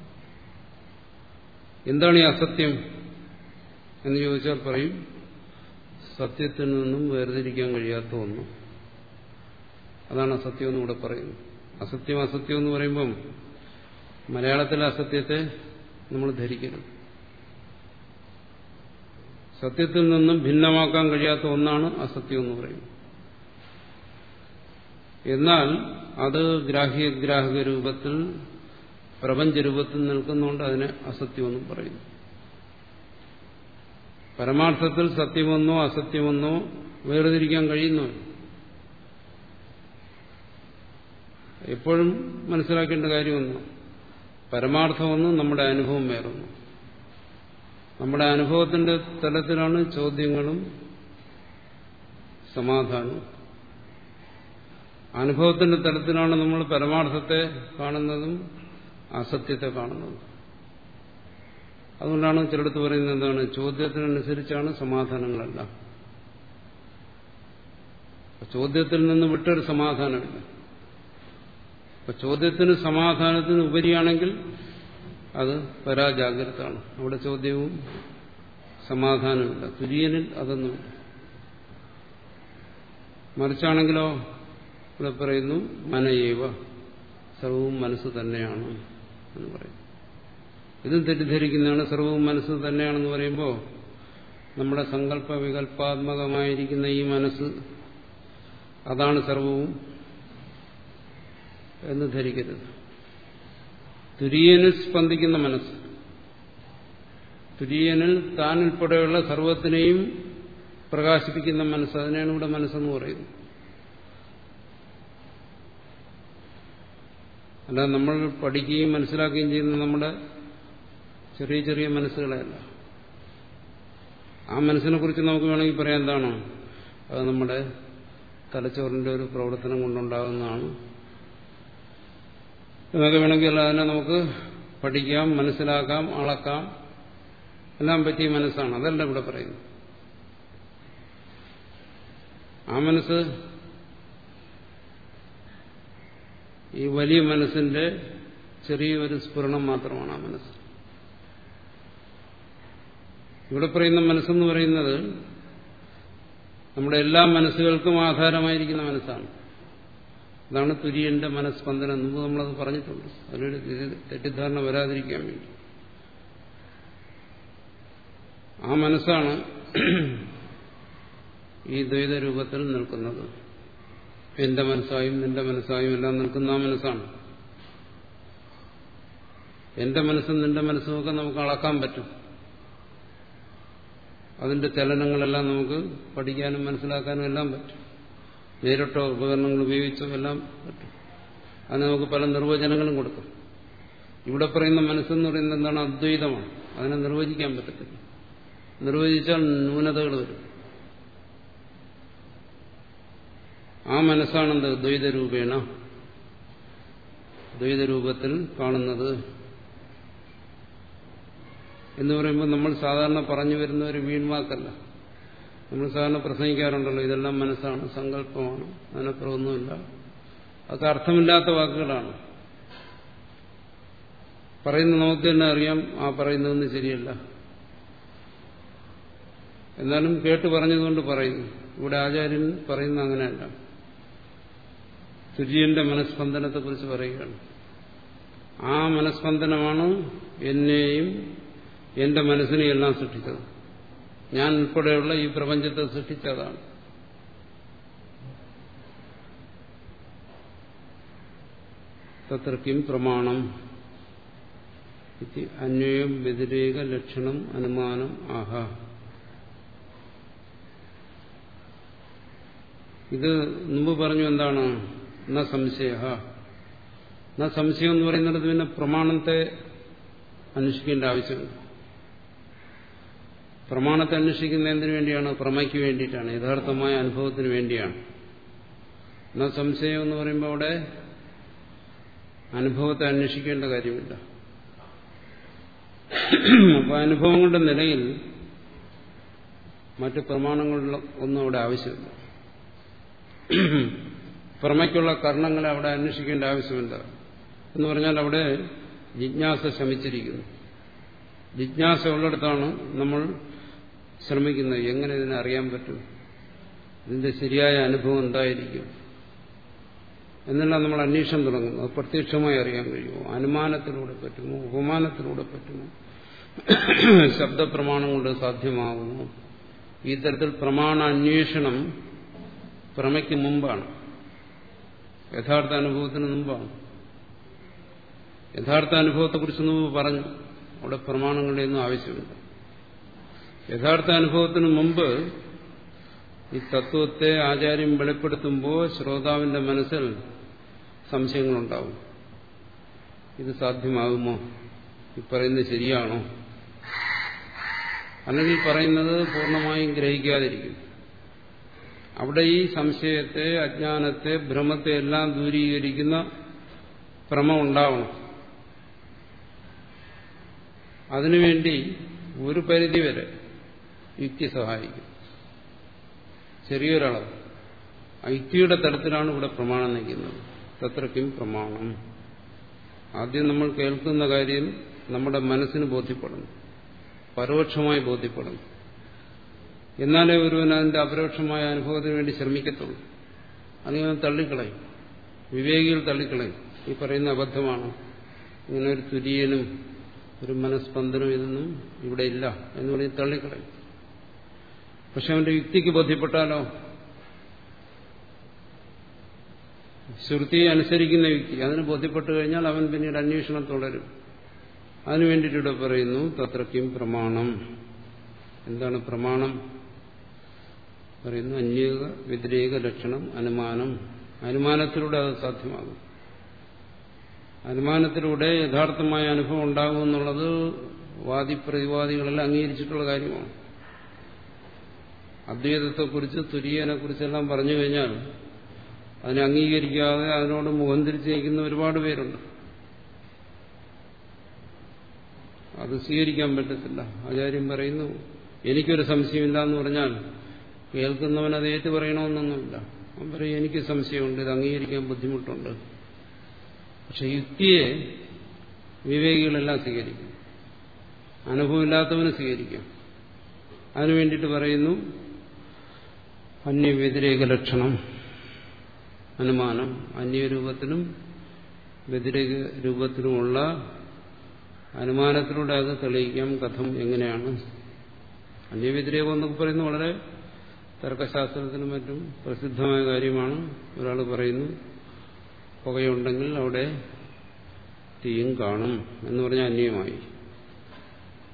എന്താണ് ഈ അസത്യം? എന്ന് ചോദിച്ചാൽ പറയും സത്യത്തിൽ നിന്നും വേർതിരിക്കാൻ കഴിയാത്ത ഒന്ന്. അതാണ് അസത്യം എന്ന് ഇവിടെ പറയുന്നത്. അസത്യം അസത്യം എന്ന് പറയുമ്പം മലയാളത്തിലെ അസത്യത്തെ നമ്മൾ ധരിക്കണം. സത്യത്തിൽ നിന്നും ഭിന്നമാക്കാൻ കഴിയാത്ത ഒന്നാണ് അസത്യം എന്ന് പറയുന്നത്. എന്നാൽ അത് ഗ്രാഹ്യഗ്രാഹക രൂപത്തിൽ പ്രപഞ്ച രൂപത്തിൽ നിൽക്കുന്നുകൊണ്ട് അതിനെ അസത്യമെന്നും പറയുന്നു. പരമാർത്ഥത്തിൽ സത്യമെന്നോ അസത്യമെന്നോ വേർതിരിക്കാൻ കഴിയുന്നു. എപ്പോഴും മനസ്സിലാക്കേണ്ട കാര്യമൊന്നും പരമാർത്ഥമൊന്നും നമ്മുടെ അനുഭവം വേറൊന്നു. നമ്മുടെ അനുഭവത്തിന്റെ തലത്തിലാണ് ചോദ്യങ്ങളും സമാധാനവും. അനുഭവത്തിന്റെ തലത്തിലാണ് നമ്മൾ പരമാർത്ഥത്തെ കാണുന്നതും അസത്യത്തെ കാണുന്നതും. അതുകൊണ്ടാണ് ചിലടത്ത് പറയുന്നത് എന്താണ്? ചോദ്യത്തിനനുസരിച്ചാണ് സമാധാനങ്ങളെല്ലാം. ചോദ്യത്തിൽ നിന്ന് വിട്ടൊരു സമാധാനമില്ല. അപ്പൊ ചോദ്യത്തിന് സമാധാനത്തിന് ഉപരിയാണെങ്കിൽ അത് പരാജാഗ്രതാണ് അവിടെ ചോദ്യവും സമാധാനമില്ല തുര്യനിൽ അതൊന്നുമില്ല. മറിച്ചാണെങ്കിലോ ഇവിടെ പറയുന്നു മനയേവ. സർവവും മനസ്സ് തന്നെയാണ് എന്ന് പറയും ഇതും തെറ്റിദ്ധരിക്കുന്നതാണ് സർവവും മനസ്സ് തന്നെയാണെന്ന് പറയുമ്പോൾ നമ്മുടെ സങ്കല്പ വികല്പാത്മകമായിരിക്കുന്ന ഈ മനസ്സ് അതാണ് സർവവും എന്ന് ധരിക്കരുത്. തുര്യനിൽ സ്പന്ദിക്കുന്ന മനസ്സ്. തുര്യനിൽ താൻ ഉൾപ്പെടെയുള്ള സർവത്തിനെയും പ്രകാശിപ്പിക്കുന്ന മനസ്സ്. അതിനാണ് ഇവിടെ മനസ്സെന്ന് പറയുന്നത്. അല്ല നമ്മൾ പഠിക്കുകയും മനസ്സിലാക്കുകയും ചെയ്യുന്ന നമ്മുടെ ചെറിയ ചെറിയ മനസ്സുകളെയല്ല. ആ മനസ്സിനെ കുറിച്ച് നമുക്ക് വേണമെങ്കിൽ പറയാം എന്താണോ? അത് നമ്മുടെ തലച്ചോറിന്റെ ഒരു പ്രവർത്തനം കൊണ്ടുണ്ടാകുന്നതാണ്. എന്നൊക്കെ വേണമെങ്കിൽ അതിനെ നമുക്ക് പഠിക്കാം മനസ്സിലാക്കാം അളക്കാം. എല്ലാം പറ്റിയ മനസ്സാണ്. അതല്ല ഇവിടെ പറയുന്നത്. ആ മനസ്സ് ഈ വലിയ മനസ്സിന്റെ ചെറിയൊരു സ്ഫുരണം മാത്രമാണ് ആ മനസ്സ്. ഇവിടെ പറയുന്ന മനസ്സെന്ന് പറയുന്നത് നമ്മുടെ എല്ലാ മനസ്സുകൾക്കും ആധാരമായിരിക്കുന്ന മനസ്സാണ്. അതാണ് തുര്യന്റെ മനസ്സ്പന്ദനം മുമ്പ് നമ്മളത് പറഞ്ഞിട്ടുണ്ട്. അതിനൊരു തെറ്റിദ്ധാരണ വരാതിരിക്കാൻ വേണ്ടി. ആ മനസ്സാണ് ഈ ദ്വൈത രൂപത്തിൽ നിൽക്കുന്നത്. എന്റെ മനസ്സായും നിന്റെ മനസ്സായും എല്ലാം നിൽക്കുന്ന ആ മനസ്സാണ്. എന്റെ മനസ്സും നിന്റെ മനസ്സും ഒക്കെ നമുക്ക് അളക്കാൻ പറ്റും. അതിന്റെ ചലനങ്ങളെല്ലാം നമുക്ക് പഠിക്കാനും മനസ്സിലാക്കാനും എല്ലാം പറ്റും. നേരിട്ടോ ഉപകരണങ്ങൾ ഉപയോഗിച്ചോ എല്ലാം പറ്റും. അതിന് നമുക്ക് പല നിർവചനങ്ങളും കൊടുക്കും. ഇവിടെ പറയുന്ന മനസ്സെന്ന് പറയുന്നത് എന്താണ്? അദ്വൈതമാണ്. അതിനെ നിർവചിക്കാൻ പറ്റത്തില്ല. നിർവചിച്ചാൽ ന്യൂനതകൾ വരും. ആ മനസ്സാണെന്ത് ദ്വൈതരൂപേണ. ദ്വൈതരൂപത്തിൽ കാണുന്നത്. എന്ന് പറയുമ്പോൾ നമ്മൾ സാധാരണ പറഞ്ഞു വരുന്ന ഒരു വീൺവാക്കല്ല നമ്മൾ സാധാരണ പ്രസംഗിക്കാറുണ്ടല്ലോ ഇതെല്ലാം മനസ്സാണ് സങ്കല്പമാണ് അതിനപ്പുറമൊന്നുമില്ല അതൊക്കെ അർത്ഥമില്ലാത്ത വാക്കുകളാണ്. പറയുന്ന നമുക്ക് തന്നെ അറിയാം ആ പറയുന്നതൊന്നും ശരിയല്ല. എന്നാലും കേട്ട് പറഞ്ഞതുകൊണ്ട് പറയുന്നു. ഇവിടെ ആചാര്യൻ പറയുന്ന അങ്ങനെയല്ല. തുര്യന്റെ മനസ്സ്പന്ദനത്തെക്കുറിച്ച് പറയുകയാണ്. ആ മനസ്സ്പന്ദനമാണ് എന്നെയും എന്റെ മനസ്സിനെ എല്ലാം സൃഷ്ടിച്ചത്. ഞാൻ ഉൾപ്പെടെയുള്ള ഈ പ്രപഞ്ചത്തെ സൃഷ്ടിച്ചതാണ്. തത്ര കിം പ്രമാണം അന്വയം വ്യതിരേക ലക്ഷണം അനുമാനം ആഹ. ഇത് മുമ്പ് പറഞ്ഞു എന്താണ്? ന സംശയ ന സംശയം എന്ന് പറയുന്നത് പിന്നെ പ്രമാണത്തെ അന്വേഷിക്കേണ്ട ആവശ്യമില്ല. പ്രമാണത്തെ അന്വേഷിക്കുന്ന എന്തിനു വേണ്ടിയാണ് പ്രമയ്ക്ക് വേണ്ടിയിട്ടാണ് യഥാർത്ഥമായ അനുഭവത്തിന് വേണ്ടിയാണ്. എന്നാ സംശയം എന്ന് പറയുമ്പോൾ അവിടെ അനുഭവത്തെ അന്വേഷിക്കേണ്ട കാര്യമില്ല. അപ്പൊ അനുഭവങ്ങളുടെ നിലയിൽ മറ്റു പ്രമാണങ്ങളിൽ ഒന്നും അവിടെ ആവശ്യമില്ല. പുറമേക്കുള്ള കർണങ്ങളെ അവിടെ അന്വേഷിക്കേണ്ട ആവശ്യമില്ല. എന്ന് പറഞ്ഞാൽ അവിടെ ജിജ്ഞാസ ശമിച്ചിരിക്കുന്നു ജിജ്ഞാസ ഉള്ളിടത്താണ് നമ്മൾ ശ്രമിക്കുന്നത് എങ്ങനെ ഇതിനെ അറിയാൻ പറ്റും? ഇതിന്റെ ശരിയായ അനുഭവം ഉണ്ടായിരിക്കും എന്നെല്ലാം നമ്മൾ അന്വേഷണം തുടങ്ങുന്നു. അത് പ്രത്യക്ഷമായി അറിയാൻ കഴിയുമോ? അനുമാനത്തിലൂടെ പറ്റുമോ? ഉപമാനത്തിലൂടെ പറ്റുമോ? ശബ്ദപ്രമാണം കൊണ്ട് സാധ്യമാകുമോ? ഈ തരത്തിൽ പ്രമാണ അന്വേഷണം പ്രമയ്ക്ക് മുമ്പാണ്. യഥാർത്ഥ അനുഭവത്തിന് മുമ്പാണ്. യഥാർത്ഥ അനുഭവത്തെക്കുറിച്ച് മുമ്പ് പറഞ്ഞു. അവിടെ പ്രമാണങ്ങളുടെയൊന്നും ആവശ്യമില്ല. യഥാർത്ഥ അനുഭവത്തിന് മുമ്പ് ഈ തത്വത്തെ ആചാര്യം വെളിപ്പെടുത്തുമ്പോൾ ശ്രോതാവിന്റെ മനസ്സിൽ സംശയങ്ങളുണ്ടാവും. ഇത് സാധ്യമാകുമോ? ഈ പറയുന്നത് ശരിയാണോ? അല്ലെങ്കിൽ പറയുന്നത് പൂർണമായും ഗ്രഹിക്കാതിരിക്കും. അവിടെ ഈ സംശയത്തെ അജ്ഞാനത്തെ ഭ്രമത്തെ എല്ലാം ദൂരീകരിക്കുന്ന ഭ്രമം ഉണ്ടാവണം. അതിനുവേണ്ടി ഒരു പരിധിവരെ യുക്തി സഹായിക്കും. ചെറിയൊരളവ്. യുക്തിയുടെ തലത്തിലാണ് ഇവിടെ പ്രമാണം നയിക്കുന്നത് തത്രയ്ക്കും പ്രമാണം. ആദ്യം നമ്മൾ കേൾക്കുന്ന കാര്യം നമ്മുടെ മനസ്സിന് ബോധ്യപ്പെടുന്നു. പരോക്ഷമായി ബോധ്യപ്പെടുന്നു. എന്നാലേ ഒരുവൻ അതിന്റെ അപരോക്ഷമായ അനുഭവത്തിന് വേണ്ടി ശ്രമിക്കത്തുള്ളൂ. അല്ലെങ്കിൽ അവൻ തള്ളിക്കളയും. വിവേകികൾ തള്ളിക്കളയും. ഈ പറയുന്ന അബദ്ധമാണ്. ഇങ്ങനെ ഒരു തുര്യനും ഒരു മനസ്പന്ദനം ഇതൊന്നും ഇവിടെ ഇല്ല എന്ന് പറഞ്ഞ് തള്ളിക്കളയും. പക്ഷെ അവന്റെ യുക്തിക്ക് ബോധ്യപ്പെട്ടാലോ? ശ്രുതിയെ അനുസരിക്കുന്ന യുക്തി. അതിന് ബോധ്യപ്പെട്ടു കഴിഞ്ഞാൽ അവൻ പിന്നീട് അന്വേഷണം തുടരും. അതിനു വേണ്ടിയിട്ട് ഇവിടെ പറയുന്നു തത്രക്കും പ്രമാണം. എന്താണ് പ്രമാണം? പറയുന്നു അന്യക വ്യതിരേക ലക്ഷണം അനുമാനം. അനുമാനത്തിലൂടെ അത് സാധ്യമാകും. അനുമാനത്തിലൂടെ യഥാർത്ഥമായ അനുഭവം ഉണ്ടാകും എന്നുള്ളത് വാദിപ്രതിവാദികളെല്ലാം അംഗീകരിച്ചിട്ടുള്ള കാര്യമാണ്. അദ്വൈതത്തെക്കുറിച്ച് തുര്യനെ കുറിച്ചെല്ലാം പറഞ്ഞു കഴിഞ്ഞാൽ അതിനെ അംഗീകരിക്കാതെ അതിനോട് മുഖം തിരിച്ചേക്കുന്ന ഒരുപാട് പേരുണ്ട്. അത് സ്വീകരിക്കാൻ പറ്റത്തില്ല. ആചാര്യം പറയുന്നു എനിക്കൊരു സംശയമില്ല എന്ന് പറഞ്ഞാൽ കേൾക്കുന്നവൻ അത് ഏറ്റു പറയണമെന്നൊന്നുമില്ല. അവൻ പറയും എനിക്ക് സംശയമുണ്ട് ഇത് അംഗീകരിക്കാൻ ബുദ്ധിമുട്ടുണ്ട്. പക്ഷെ യുക്തിയെ വിവേകികളെല്ലാം സ്വീകരിക്കും. അനുഭവമില്ലാത്തവന് സ്വീകരിക്കും. അതിനു വേണ്ടിയിട്ട് പറയുന്നു അന്യവ്യതിരേക ലക്ഷണം അനുമാനം അന്യരൂപത്തിനും വ്യതിരേക രൂപത്തിനുമുള്ള അനുമാനത്തിലൂടെ അത് തെളിയിക്കാം കഥം എങ്ങനെയാണ്. അന്യവ്യതിരേകം എന്നൊക്കെ പറയുന്നത് വളരെ തർക്കശാസ്ത്രത്തിനും മറ്റും പ്രസിദ്ധമായ കാര്യമാണ്. ഒരാൾ പറയുന്നു പുകയുണ്ടെങ്കിൽ അവിടെ തീയും കാണും എന്ന് പറഞ്ഞാൽ അന്യമായി.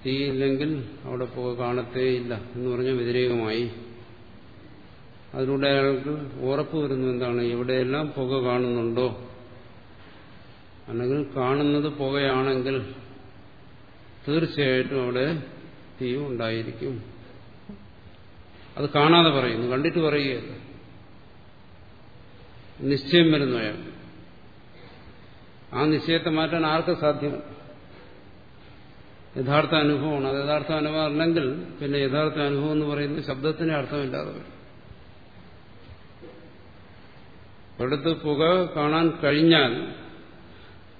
തീയില്ലെങ്കിൽ അവിടെ പുക കാണത്തേയില്ല എന്ന് പറഞ്ഞാൽ വ്യതിരേകമായി. അതിലൂടെ അയാൾക്ക് ഉറപ്പ് വരുന്നു എന്താണ് എവിടെയെല്ലാം പുക കാണുന്നുണ്ടോ? അല്ലെങ്കിൽ കാണുന്നത് പുകയാണെങ്കിൽ തീർച്ചയായിട്ടും അവിടെ തീ ഉണ്ടായിരിക്കും. അത് കാണാതെ പറയുന്നു കണ്ടിട്ട് പറയുകയല്ല. നിശ്ചയം വരുന്നു അയാൾ. ആ നിശ്ചയത്തെ മാറ്റാൻ ആർക്ക് സാധ്യമല്ല യഥാർത്ഥ അനുഭവമാണ്. അത് യഥാർത്ഥ അനുഭവം അല്ലെങ്കിൽ പിന്നെ യഥാർത്ഥ അനുഭവം എന്ന് പറയുന്നത് ശബ്ദത്തിന് അർത്ഥമില്ലാതെ വരും. ഒരിടത്ത് പുക കാണാൻ കഴിഞ്ഞാൽ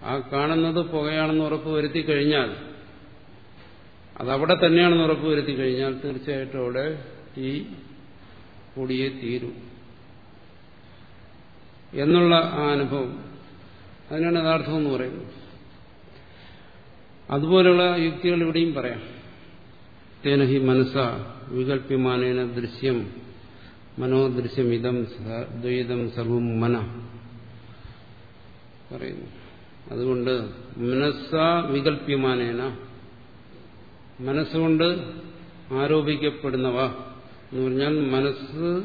ആ കാണുന്നത് പുകയാണെന്ന് ഉറപ്പ് വരുത്തി കഴിഞ്ഞാൽ അതവിടെ തന്നെയാണെന്ന് ഉറപ്പ് വരുത്തി കഴിഞ്ഞാൽ തീർച്ചയായിട്ടും അവിടെ ഈ കൂടിയേ തീരൂ. എന്നുള്ള ആ അനുഭവം അതിനാണ് യഥാർത്ഥം എന്ന് പറയുന്നത്. അതുപോലെയുള്ള യുക്തികൾ ഇവിടെയും പറയാം. തേനഹി മനസ്സ വികല്പ്യമാനേന ദൃശ്യം മനോദൃശ്യം ഇതം ദ്വൈതം സർവം മന പറയുന്നു. അതുകൊണ്ട് മനസ്സ വികല്പ്യമാനേന മനസ്സുകൊണ്ട് ആരോപിക്കപ്പെടുന്നവ എന്ന് പറഞ്ഞാൽ മനസ്സ്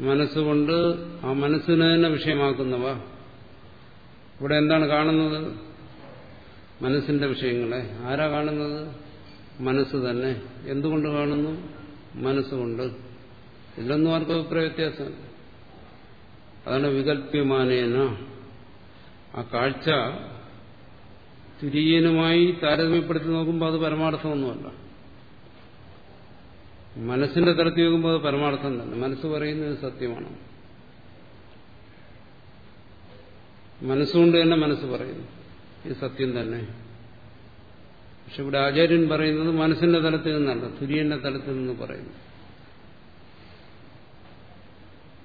മനസ്സുകൊണ്ട് ആ മനസ്സിനെ തന്നെ വിഷയമാക്കുന്നവ. ഇവിടെ എന്താണ് കാണുന്നത്? മനസ്സിന്റെ വിഷയങ്ങളെ. ആരാ കാണുന്നത്? മനസ്സ് തന്നെ. എന്തുകൊണ്ട് കാണുന്നു? മനസ്സുകൊണ്ട്. ഇതിലൊന്നും ആർക്കും അഭിപ്രായ വ്യത്യാസം. അതാണ് വികല്പ്യമാനേന ആ കാഴ്ച തുര്യനുമായി താരതമ്യപ്പെടുത്തി നോക്കുമ്പോൾ അത് പരമാർത്ഥമൊന്നുമല്ല. മനസ്സിന്റെ തലത്തിൽ നോക്കുമ്പോൾ അത് പരമാർത്ഥം തന്നെ. മനസ്സ് പറയുന്നത് സത്യമാണ്. മനസ്സുകൊണ്ട് തന്നെ മനസ്സ് പറയുന്നു. ഇത് സത്യം തന്നെ. പക്ഷെ ഇവിടെ ആചാര്യൻ പറയുന്നത് മനസ്സിന്റെ തലത്തിൽ നിന്നല്ല തുര്യന്റെ തലത്തിൽ നിന്ന് പറയുന്നു.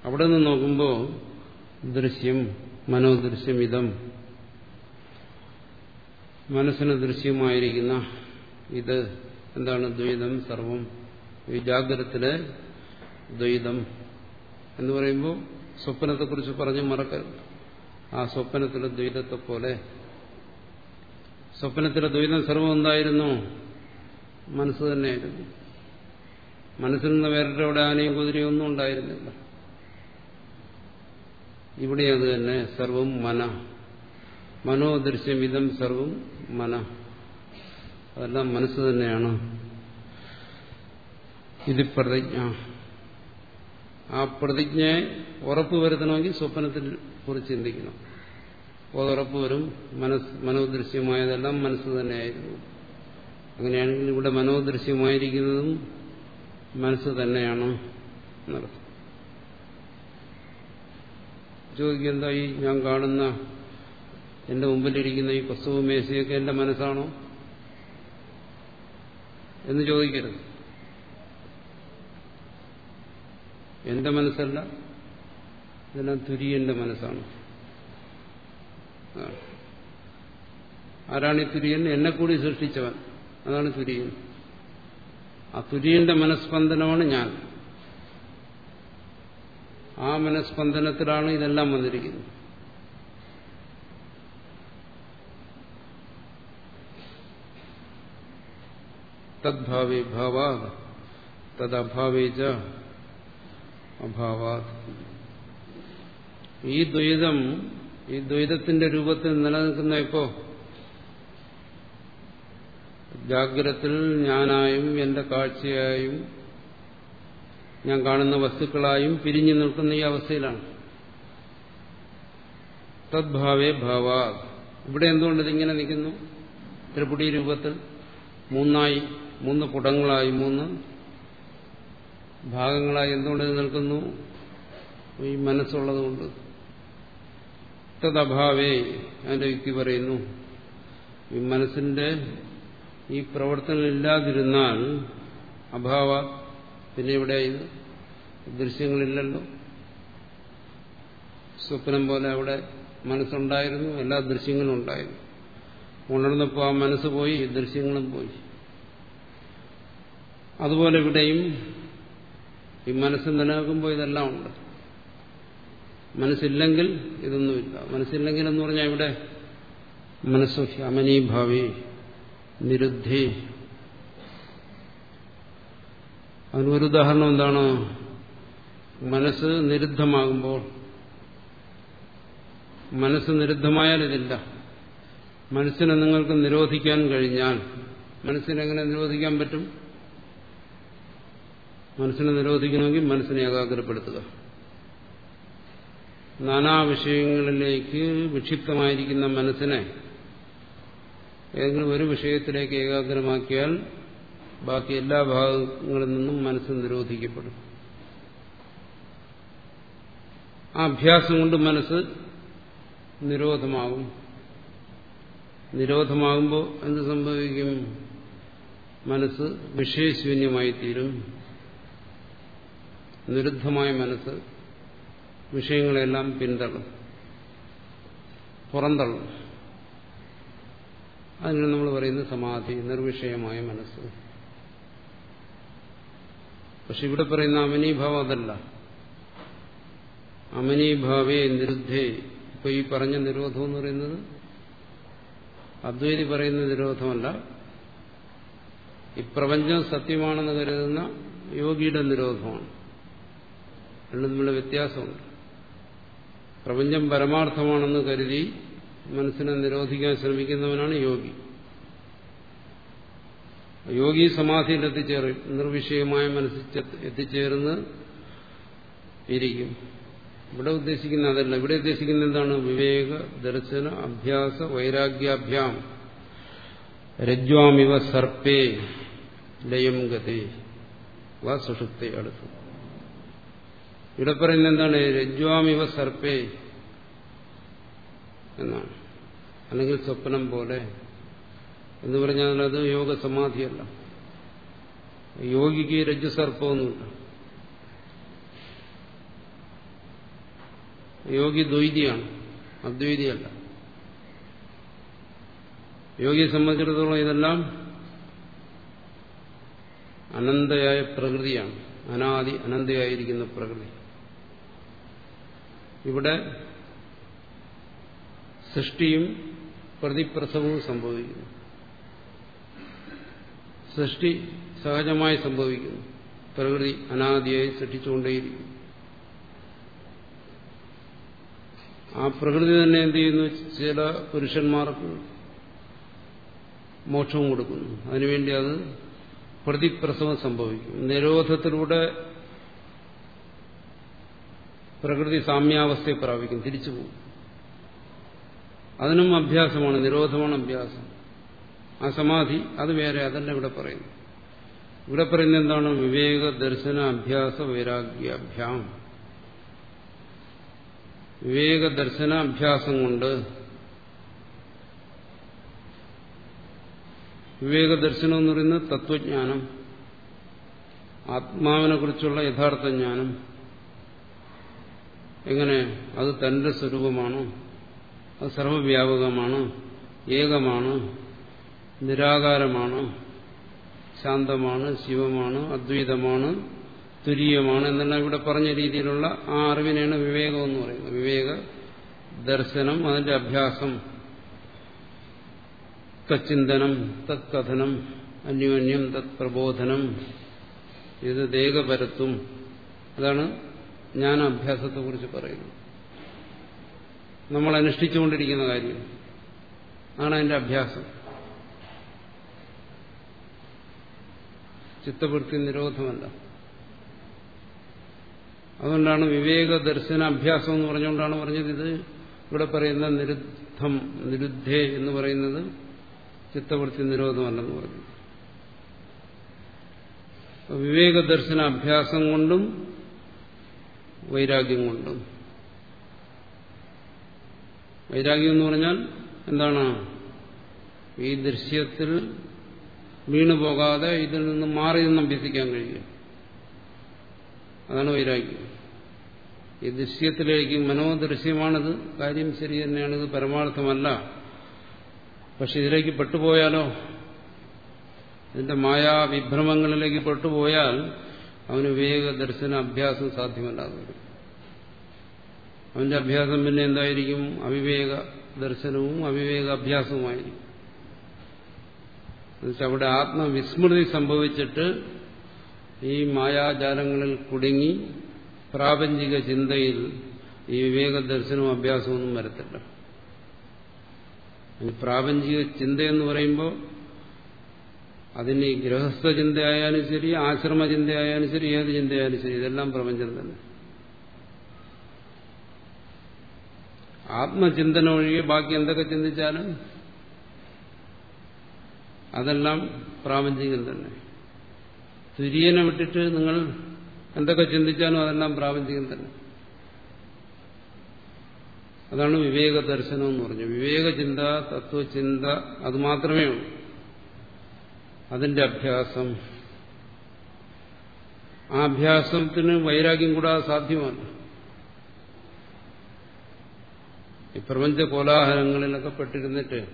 അവിടെ നിന്ന് നോക്കുമ്പോൾ ദൃശ്യം മനോദൃശ്യം ഇതം. മനസ്സിന് ദൃശ്യമായിരിക്കുന്ന ഇത് എന്താണ്? ദ്വൈതം സർവം. ഈ ജാഗ്രതത്തിലെ ദ്വൈതം എന്ന് പറയുമ്പോൾ സ്വപ്നത്തെക്കുറിച്ച് പറഞ്ഞ് മറക്കരുത്. ആ സ്വപ്നത്തിലെ ദ്വൈതത്തെ പോലെ സ്വപ്നത്തിലെ ദ്വൈതം സർവം എന്തായിരുന്നു? മനസ്സ് തന്നെയായിരുന്നു. മനസ്സിൽ നിന്ന് വേറെ അവിടെ ആനയും കുതിരയും ഒന്നും ഉണ്ടായിരുന്നില്ല. ഇവിടെ അത് തന്നെ സർവം മന. മനോദൃശ്യമിതം സർവം മന. അതെല്ലാം മനസ്സ് തന്നെയാണ്. ഇത് പ്രതിജ്ഞ. ആ പ്രതിജ്ഞയെ ഉറപ്പ് വരുത്തണമെങ്കിൽ സ്വപ്നത്തിൽ കുറിച്ച് ചിന്തിക്കണം. ഉറപ്പ് വരും. മനസ് മനോദൃശ്യമായതെല്ലാം മനസ്സ് തന്നെയായിരുന്നു. അങ്ങനെയാണെങ്കിൽ ഇവിടെ മനോദൃശ്യമായിരിക്കുന്നതും മനസ്സ് തന്നെയാണ് എന്നർത്ഥം. ചോദിക്കുക എന്താ ഈ ഞാൻ കാണുന്ന എന്റെ മുമ്പിലിരിക്കുന്ന ഈ പുസ്തകവും മേശയൊക്കെ എന്റെ മനസ്സാണോ? എന്ന് ചോദിക്കരുത്. എന്റെ മനസ്സല്ല ഇതെല്ലാം തുര്യന്റെ മനസ്സാണ്. ആരാണ് ഈ തുര്യൻ? എന്നെ കൂടി സൃഷ്ടിച്ചവൻ. അതാണ് തുര്യൻ. ആ തുര്യന്റെ മനസ്സ്പന്ദനമാണ് ഞാൻ. ആ മനസ്പന്ദനത്തിലാണ് ഇതെല്ലാം വന്നിരിക്കുന്നത്. തദ്ഭാവേ ഭാവാത് തദ്ഭാവേ ച അഭാവാത്. ഈ ദ്വൈതം ഈ ദ്വൈതത്തിന്റെ രൂപത്തിൽ നിലനിൽക്കുന്ന ഇപ്പോ ജാഗ്രത്തിൽ ഞാനായും എന്റെ കാഴ്ചയായും ഞാൻ കാണുന്ന വസ്തുക്കളായും പിരിഞ്ഞു നിൽക്കുന്ന ഈ അവസ്ഥയിലാണ്. തദ്ഭാവേ ഭാവ ഇവിടെ എന്തുകൊണ്ട് ഇതിങ്ങനെ നിൽക്കുന്നു? ത്രിപുടി രൂപത്തിൽ മൂന്നായി മൂന്ന് കുടങ്ങളായി മൂന്ന് ഭാഗങ്ങളായി എന്തുകൊണ്ട് നിൽക്കുന്നു? ഈ മനസ്സുള്ളതുകൊണ്ട്. തദ്ഭാവേ അതിന്റെ വ്യക്തി പറയുന്നു. ഈ മനസ്സിന്റെ ഈ പ്രവർത്തനം ഇല്ലാതിരുന്നാൽ അഭാവ പിന്നെ ഇവിടെ ഇത് ദൃശ്യങ്ങളില്ലല്ലോ. സ്വപ്നം പോലെ അവിടെ മനസ്സുണ്ടായിരുന്നു എല്ലാ ദൃശ്യങ്ങളും ഉണ്ടായിരുന്നു. ഉണർന്നപ്പോൾ ആ മനസ്സ് പോയി ദൃശ്യങ്ങളും പോയി. അതുപോലെ ഇവിടെയും ഈ മനസ്സ് നിലനിൽക്കുമ്പോൾ ഇതെല്ലാം ഉണ്ട്. മനസ്സില്ലെങ്കിൽ ഇതൊന്നുമില്ല. മനസ്സില്ലെങ്കിൽ എന്ന് പറഞ്ഞാൽ ഇവിടെ മനസ്സു അമനീഭാവി നിരുദ്ധി അതിനൊരു ഉദാഹരണം എന്താണ്? മനസ്സ് നിരുദ്ധമാകുമ്പോൾ മനസ്സ് നിരുദ്ധമായാൽ ഇതില്ല മനസ്സിനെ നിങ്ങൾക്ക് നിരോധിക്കാൻ കഴിഞ്ഞാൽ മനസ്സിനെങ്ങനെ നിരോധിക്കാൻ പറ്റും? മനസ്സിനെ നിരോധിക്കണമെങ്കിൽ മനസ്സിനെ ഏകാഗ്രപ്പെടുത്തുക. നാനാ വിഷയങ്ങളിലേക്ക് വിക്ഷിപ്തമായിരിക്കുന്ന മനസ്സിനെ ഏതെങ്കിലും ഒരു വിഷയത്തിലേക്ക് ഏകാഗ്രമാക്കിയാൽ ബാക്കി എല്ലാ ഭാഗങ്ങളിൽ നിന്നും മനസ്സ് നിരോധിക്കപ്പെടും. ആ അഭ്യാസം കൊണ്ട് മനസ്സ് നിരോധമാകും. നിരോധമാകുമ്പോൾ എന്ത് സംഭവിക്കും? മനസ്സ് വിഷയശൂന്യമായി തീരും നിരുദ്ധമായ മനസ്സ് വിഷയങ്ങളെല്ലാം പിന്തള്ളും. പുറന്തള്ളും. അതിന് നമ്മൾ പറയുന്നത് സമാധി നിർവിഷയമായ മനസ്സ്. പക്ഷെ ഇവിടെ പറയുന്ന അമനീഭാവം അതല്ല. അമനീഭാവേ നിരുദ്ധേ. ഇപ്പൊ ഈ പറഞ്ഞ നിരോധം എന്ന് പറയുന്നത് അദ്വൈതി പറയുന്ന നിരോധമല്ല. ഈ പ്രപഞ്ചം സത്യമാണെന്ന് കരുതുന്ന യോഗിയുടെ നിരോധമാണ്. രണ്ടും തമ്മിലുള്ള വ്യത്യാസമുണ്ട്. പ്രപഞ്ചം പരമാർത്ഥമാണെന്ന് കരുതി മനസ്സിനെ നിരോധിക്കാൻ ശ്രമിക്കുന്നവനാണ് യോഗി. യോഗി സമാധിയിൽ എത്തിച്ചേരും നിർവിഷയമായ മനസ്സിൽ എത്തിച്ചേർന്ന് ഇരിക്കും. ഇവിടെ ഉദ്ദേശിക്കുന്ന അതല്ല. ഇവിടെ ഉദ്ദേശിക്കുന്ന എന്താണ്? വിവേക ദർശന അഭ്യാസ വൈരാഗ്യാഭ്യാം. രജ്വാമിവ സർപ്പേ ലയം ഗതി. വ സുഷുപ്തി അടുത്ത്. ഇവിടെ പറയുന്നത് എന്താണ്? രജ്വാമിവ സർപ്പേ എന്നാണ്. അല്ലെങ്കിൽ സ്വപ്നം പോലെ എന്ന് പറഞ്ഞാൽ അത് യോഗസമാധിയല്ല. യോഗിക്ക് രജ്ജുസർപ്പമൊന്നുമില്ല. യോഗി ദ്വൈതിയാണ്. അദ്വൈതിയല്ല. യോഗിയെ സംബന്ധിച്ചിടത്തോളം ഇതെല്ലാം അനന്തയായ പ്രകൃതിയാണ്. അനാദി അനന്തയായിരിക്കുന്ന പ്രകൃതി. ഇവിടെ സൃഷ്ടിയും പ്രതിപ്രസവവും സംഭവിക്കുന്നു. സൃഷ്ടി സഹജമായി സംഭവിക്കുന്നു. പ്രകൃതി അനാദിയായി സൃഷ്ടിച്ചുകൊണ്ടേയിരിക്കുന്നു. ആ പ്രകൃതി തന്നെ എന്ത് ചെയ്യുന്നു? ചില പുരുഷന്മാർക്ക് മോക്ഷവും കൊടുക്കുന്നു. അതിനുവേണ്ടി അത് പ്രതിപ്രസവം സംഭവിക്കും. നിരോധത്തിലൂടെ പ്രകൃതി സാമ്യാവസ്ഥയെ പ്രാപിക്കും തിരിച്ചു പോകും അതിനും അഭ്യാസമാണ് നിരോധമാണ് അഭ്യാസം. ആ സമാധി അത് വേറെ അതല്ല ഇവിടെ പറയുന്നു. ഇവിടെ പറയുന്നത് എന്താണ്? വിവേക ദർശന അഭ്യാസ വൈരാഗ്യാഭ്യാം. വിവേക ദർശന അഭ്യാസം കൊണ്ട് വിവേക ദർശനം എന്ന് പറയുന്നത് തത്വജ്ഞാനം ആത്മാവിനെ കുറിച്ചുള്ള യഥാർത്ഥ ജ്ഞാനം. എങ്ങനെ? അത് തന്റെ സ്വരൂപമാണ്. അത് സർവവ്യാപകമാണ്. ഏകമാണ്. നിരാകാരമാണ് ശാന്തമാണ് ശിവമാണ് അദ്വൈതമാണ് തുര്യമാണ് എന്നെല്ലാം ഇവിടെ പറഞ്ഞ രീതിയിലുള്ള ആ അറിവിനെയാണ് വിവേകം എന്ന് പറയുന്നത്. വിവേക ദർശനം അതിന്റെ അഭ്യാസം തച്ചിന്തനം തത്കഥനം അന്യോന്യം തത് പ്രബോധനം ഇത് ദേഹപരത്വം അതാണ് ഞാൻ അഭ്യാസത്തെക്കുറിച്ച് പറയുന്നത്. നമ്മൾ അനുഷ്ഠിച്ചുകൊണ്ടിരിക്കുന്ന കാര്യം ആണ് അതിന്റെ അഭ്യാസം. ചിത്തവൃത്തി നിരോധമല്ല. അതുകൊണ്ടാണ് വിവേക ദർശന അഭ്യാസം എന്ന് പറഞ്ഞുകൊണ്ടാണ് പറഞ്ഞത് ഇത് ഇവിടെ പറയുന്ന നിരുദ്ധം നിരുദ്ധേ എന്ന് പറയുന്നത് ചിത്തവൃത്തി നിരോധമല്ലെന്ന് പറഞ്ഞു. വിവേക ദർശന അഭ്യാസം കൊണ്ടും വൈരാഗ്യം കൊണ്ടും. വൈരാഗ്യം എന്ന് പറഞ്ഞാൽ എന്താണ്? ഈ ദൃശ്യത്തിൽ വീണുപോകാതെ ഇതിൽ നിന്ന് മാറി നിന്ന് അഭ്യസിക്കാൻ കഴിയും. അതാണ് വൈരാഗ്യം. ഈ ദൃശ്യത്തിലേക്ക് മനോദൃശ്യമാണിത്. കാര്യം ശരി തന്നെയാണ് ഇത് പരമാർത്ഥമല്ല. പക്ഷെ ഇതിലേക്ക് പെട്ടുപോയാലോ? ഇതിന്റെ മായാവിഭ്രമങ്ങളിലേക്ക് പെട്ടുപോയാൽ അവന് വിവേക ദർശന അഭ്യാസം സാധ്യമല്ലാതെ വരും അവന്റെ അഭ്യാസം പിന്നെ എന്തായിരിക്കും? അവിവേക ദർശനവും അവിവേക അഭ്യാസവുമായിരിക്കും എന്നുവെച്ചാൽ അവിടെ ആത്മവിസ്മൃതി സംഭവിച്ചിട്ട് ഈ മായാജാലങ്ങളിൽ കുടുങ്ങി പ്രാപഞ്ചിക ചിന്തയിൽ ഈ വിവേക ദർശനവും അഭ്യാസമൊന്നും വരത്തില്ല പ്രാപഞ്ചിക ചിന്തയെന്ന് പറയുമ്പോൾ അതിന് ഗൃഹസ്ഥ ചിന്തയായാലും ശരി ആശ്രമ ചിന്തയായാലും ശരി ഏത് ചിന്തയായാലും ശരി ഇതെല്ലാം പ്രപഞ്ചം തന്നെ. ആത്മചിന്തന ഒഴികെ ബാക്കി എന്തൊക്കെ ചിന്തിച്ചാലും അതെല്ലാം പ്രാപഞ്ചികം തന്നെ. തുര്യനെ വിട്ടിട്ട് നിങ്ങൾ എന്തൊക്കെ ചിന്തിച്ചാലും അതെല്ലാം പ്രാപഞ്ചികം തന്നെ. അതാണ് വിവേക ദർശനം എന്ന് പറഞ്ഞു വിവേകചിന്ത തത്വചിന്ത അത് മാത്രമേ ഉള്ളൂ. അതിന്റെ അഭ്യാസം. ആ അഭ്യാസത്തിന് വൈരാഗ്യം കൂടാതെ സാധ്യമാണ് ഈ പ്രപഞ്ച കോലാഹലങ്ങളിലൊക്കെ പെട്ടിരുന്നിട്ട്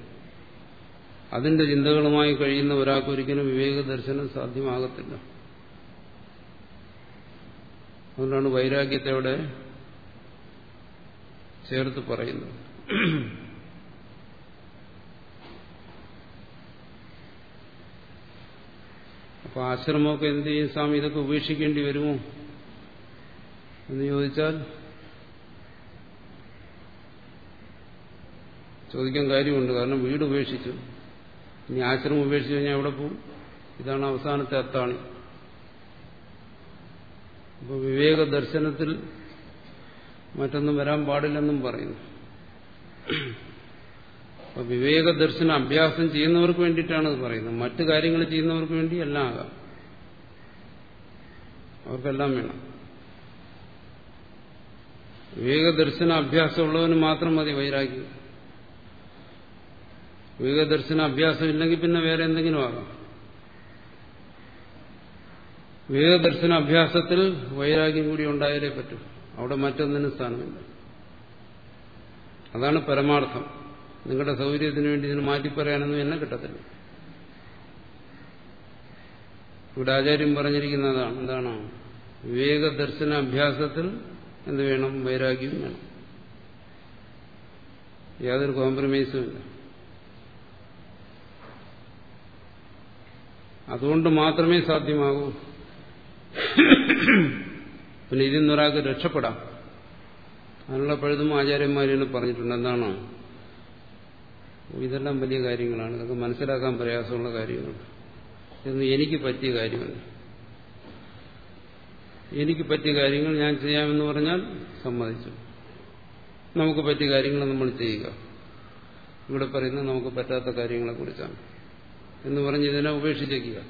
അതിന്റെ ചിന്തകളുമായി കഴിയുന്ന ഒരാൾക്ക് ഒരിക്കലും വിവേക ദർശനം സാധ്യമാകത്തില്ല. അതുകൊണ്ടാണ് വൈരാഗ്യത്തെ അവിടെ ചേർത്ത് പറയുന്നത്. അപ്പൊ ആശ്രമമൊക്കെ എന്ത് ചെയ്യും? സ്വാമി ഇതൊക്കെ ഉപേക്ഷിക്കേണ്ടി വരുമോ? എന്ന് ചോദിച്ചാൽ ചോദിക്കാൻ കാര്യമുണ്ട്. കാരണം വീട് ഉപേക്ഷിച്ചു. ഇനി ആശ്രമം ഉപേക്ഷിച്ച് കഴിഞ്ഞാൽ എവിടെ പോകും ഇതാണ് അവസാനത്തെ അത്താണി. അപ്പോൾ വിവേക ദർശനത്തിൽ മറ്റൊന്നും വരാൻ പാടില്ലെന്നും പറയുന്നു. അപ്പൊ വിവേക ദർശന അഭ്യാസം ചെയ്യുന്നവർക്ക് വേണ്ടിയിട്ടാണ് പറയുന്നത്. മറ്റു കാര്യങ്ങൾ ചെയ്യുന്നവർക്ക് വേണ്ടി എല്ലാം ആകാം. അവർക്കെല്ലാം വേണം. വിവേക ദർശന അഭ്യാസമുള്ളവന് മാത്രം മതി വൈരാഗ്യം. വിവേക ദർശന അഭ്യാസം ഇല്ലെങ്കിൽ പിന്നെ വേറെ എന്തെങ്കിലും ആകാം. വിവേക ദർശന അഭ്യാസത്തിൽ വൈരാഗ്യം കൂടി ഉണ്ടായാലേ പറ്റൂ. അവിടെ മറ്റൊന്നിനും സ്ഥാനമില്ല. അതാണ് പരമാർത്ഥം. നിങ്ങളുടെ സൗകര്യത്തിന് വേണ്ടി ഇതിന് മാറ്റി പറയാനൊന്നും എന്നെ കിട്ടത്തില്ല. ഇവിടെ ആചാര്യം പറഞ്ഞിരിക്കുന്നതാണ് എന്താണ്? വിവേക ദർശന അഭ്യാസത്തിൽ എന്ത് വേണം? വൈരാഗ്യം വേണം. യാതൊരു കോംപ്രമൈസും ഇല്ല. അതുകൊണ്ട് മാത്രമേ സാധ്യമാകൂ. പിന്നെ ഇതിൽ രക്ഷപ്പെടാം. അതിനുള്ള പഴുതും ആചാര്യന്മാരെയാണ് പറഞ്ഞിട്ടുണ്ട്. എന്താണ്? ഇതെല്ലാം വലിയ കാര്യങ്ങളാണ്. ഇതൊക്കെ മനസ്സിലാക്കാൻ പ്രയാസമുള്ള കാര്യങ്ങളാണ് ഇതൊന്നും എനിക്ക് പറ്റിയ കാര്യമല്ല. എനിക്ക് പറ്റിയ കാര്യങ്ങൾ ഞാൻ ചെയ്യാമെന്ന് പറഞ്ഞാൽ സമ്മതിച്ചു. നമുക്ക് പറ്റിയ കാര്യങ്ങൾ നമ്മൾ ചെയ്യുക. ഇവിടെ പറയുന്നത് നമുക്ക് പറ്റാത്ത കാര്യങ്ങളെ കുറിച്ചാണ്. എന്ന് പറഞ്ഞ് ഇതിനെ ഉപേക്ഷിച്ചേക്കുക.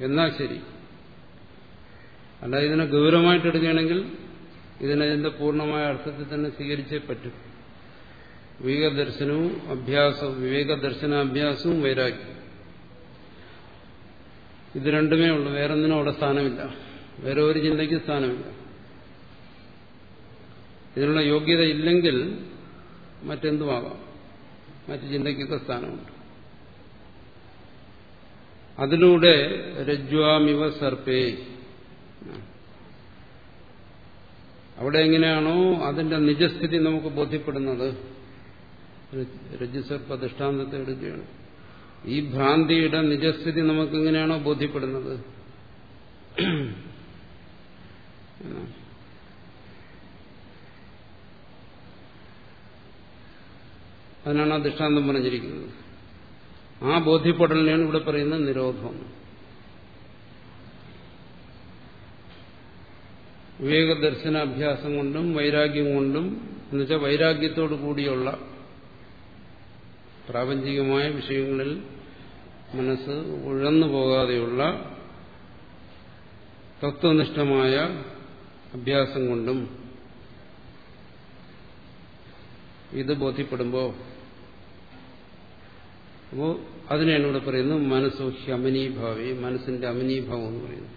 എന്നാ ശരി. അല്ല ഇതിനെ ഗൗരവമായിട്ട് എടുക്കുകയാണെങ്കിൽ ഇതിനതിന്റെ പൂർണമായ അർത്ഥത്തിൽ തന്നെ സ്വീകരിച്ചേ പറ്റും. വിവേകദർശനവും അഭ്യാസവും വിവേകദർശനാഭ്യാസവും വൈരാഗ്യം. ഇത് രണ്ടുമേ ഉള്ളൂ. വേറൊന്നിനും അവിടെ സ്ഥാനമില്ല. വേറെ ഒരു ചിന്തയ്ക്ക് സ്ഥാനമില്ല. ഇതിനുള്ള യോഗ്യത ഇല്ലെങ്കിൽ മറ്റെന്തുമാകാം മറ്റു ചിന്തയ്ക്കൊക്കെ സ്ഥാനമുണ്ട്. അതിലൂടെ രജ്വാമിവ സർപ്പേ. അവിടെ എങ്ങനെയാണോ അതിന്റെ നിജസ്ഥിതി നമുക്ക് ബോധ്യപ്പെടുന്നത്. രജ്ജുസർപ്പ ദൃഷ്ടാന്തത്തെ എടുക്കുകയാണ്. ഈ ഭ്രാന്തിയുടെ നിജസ്ഥിതി നമുക്ക് എങ്ങനെയാണോ ബോധ്യപ്പെടുന്നത്? അതിനാണ് ആ ദൃഷ്ടാന്തം പറഞ്ഞിരിക്കുന്നത്. ആ ബോധ്യപ്പെടലിനെയാണ് ഇവിടെ പറയുന്നത് നിരോധം. വിവേകദർശനാഭ്യാസം കൊണ്ടും വൈരാഗ്യം കൊണ്ടും എന്നുവെച്ചാൽ വൈരാഗ്യത്തോടു കൂടിയുള്ള പ്രാപഞ്ചികമായ വിഷയങ്ങളിൽ മനസ്സ് ഉഴന്നു പോകാതെയുള്ള തത്വനിഷ്ഠമായ അഭ്യാസം കൊണ്ടും ഇത് ബോധ്യപ്പെടുമ്പോൾ അപ്പോൾ അതിനെയാണ് ഇവിടെ പറയുന്നത് മനസ്സോ ഹ്യമനീഭാവി മനസ്സിന്റെ അമനീഭാവം എന്ന് പറയുന്നു.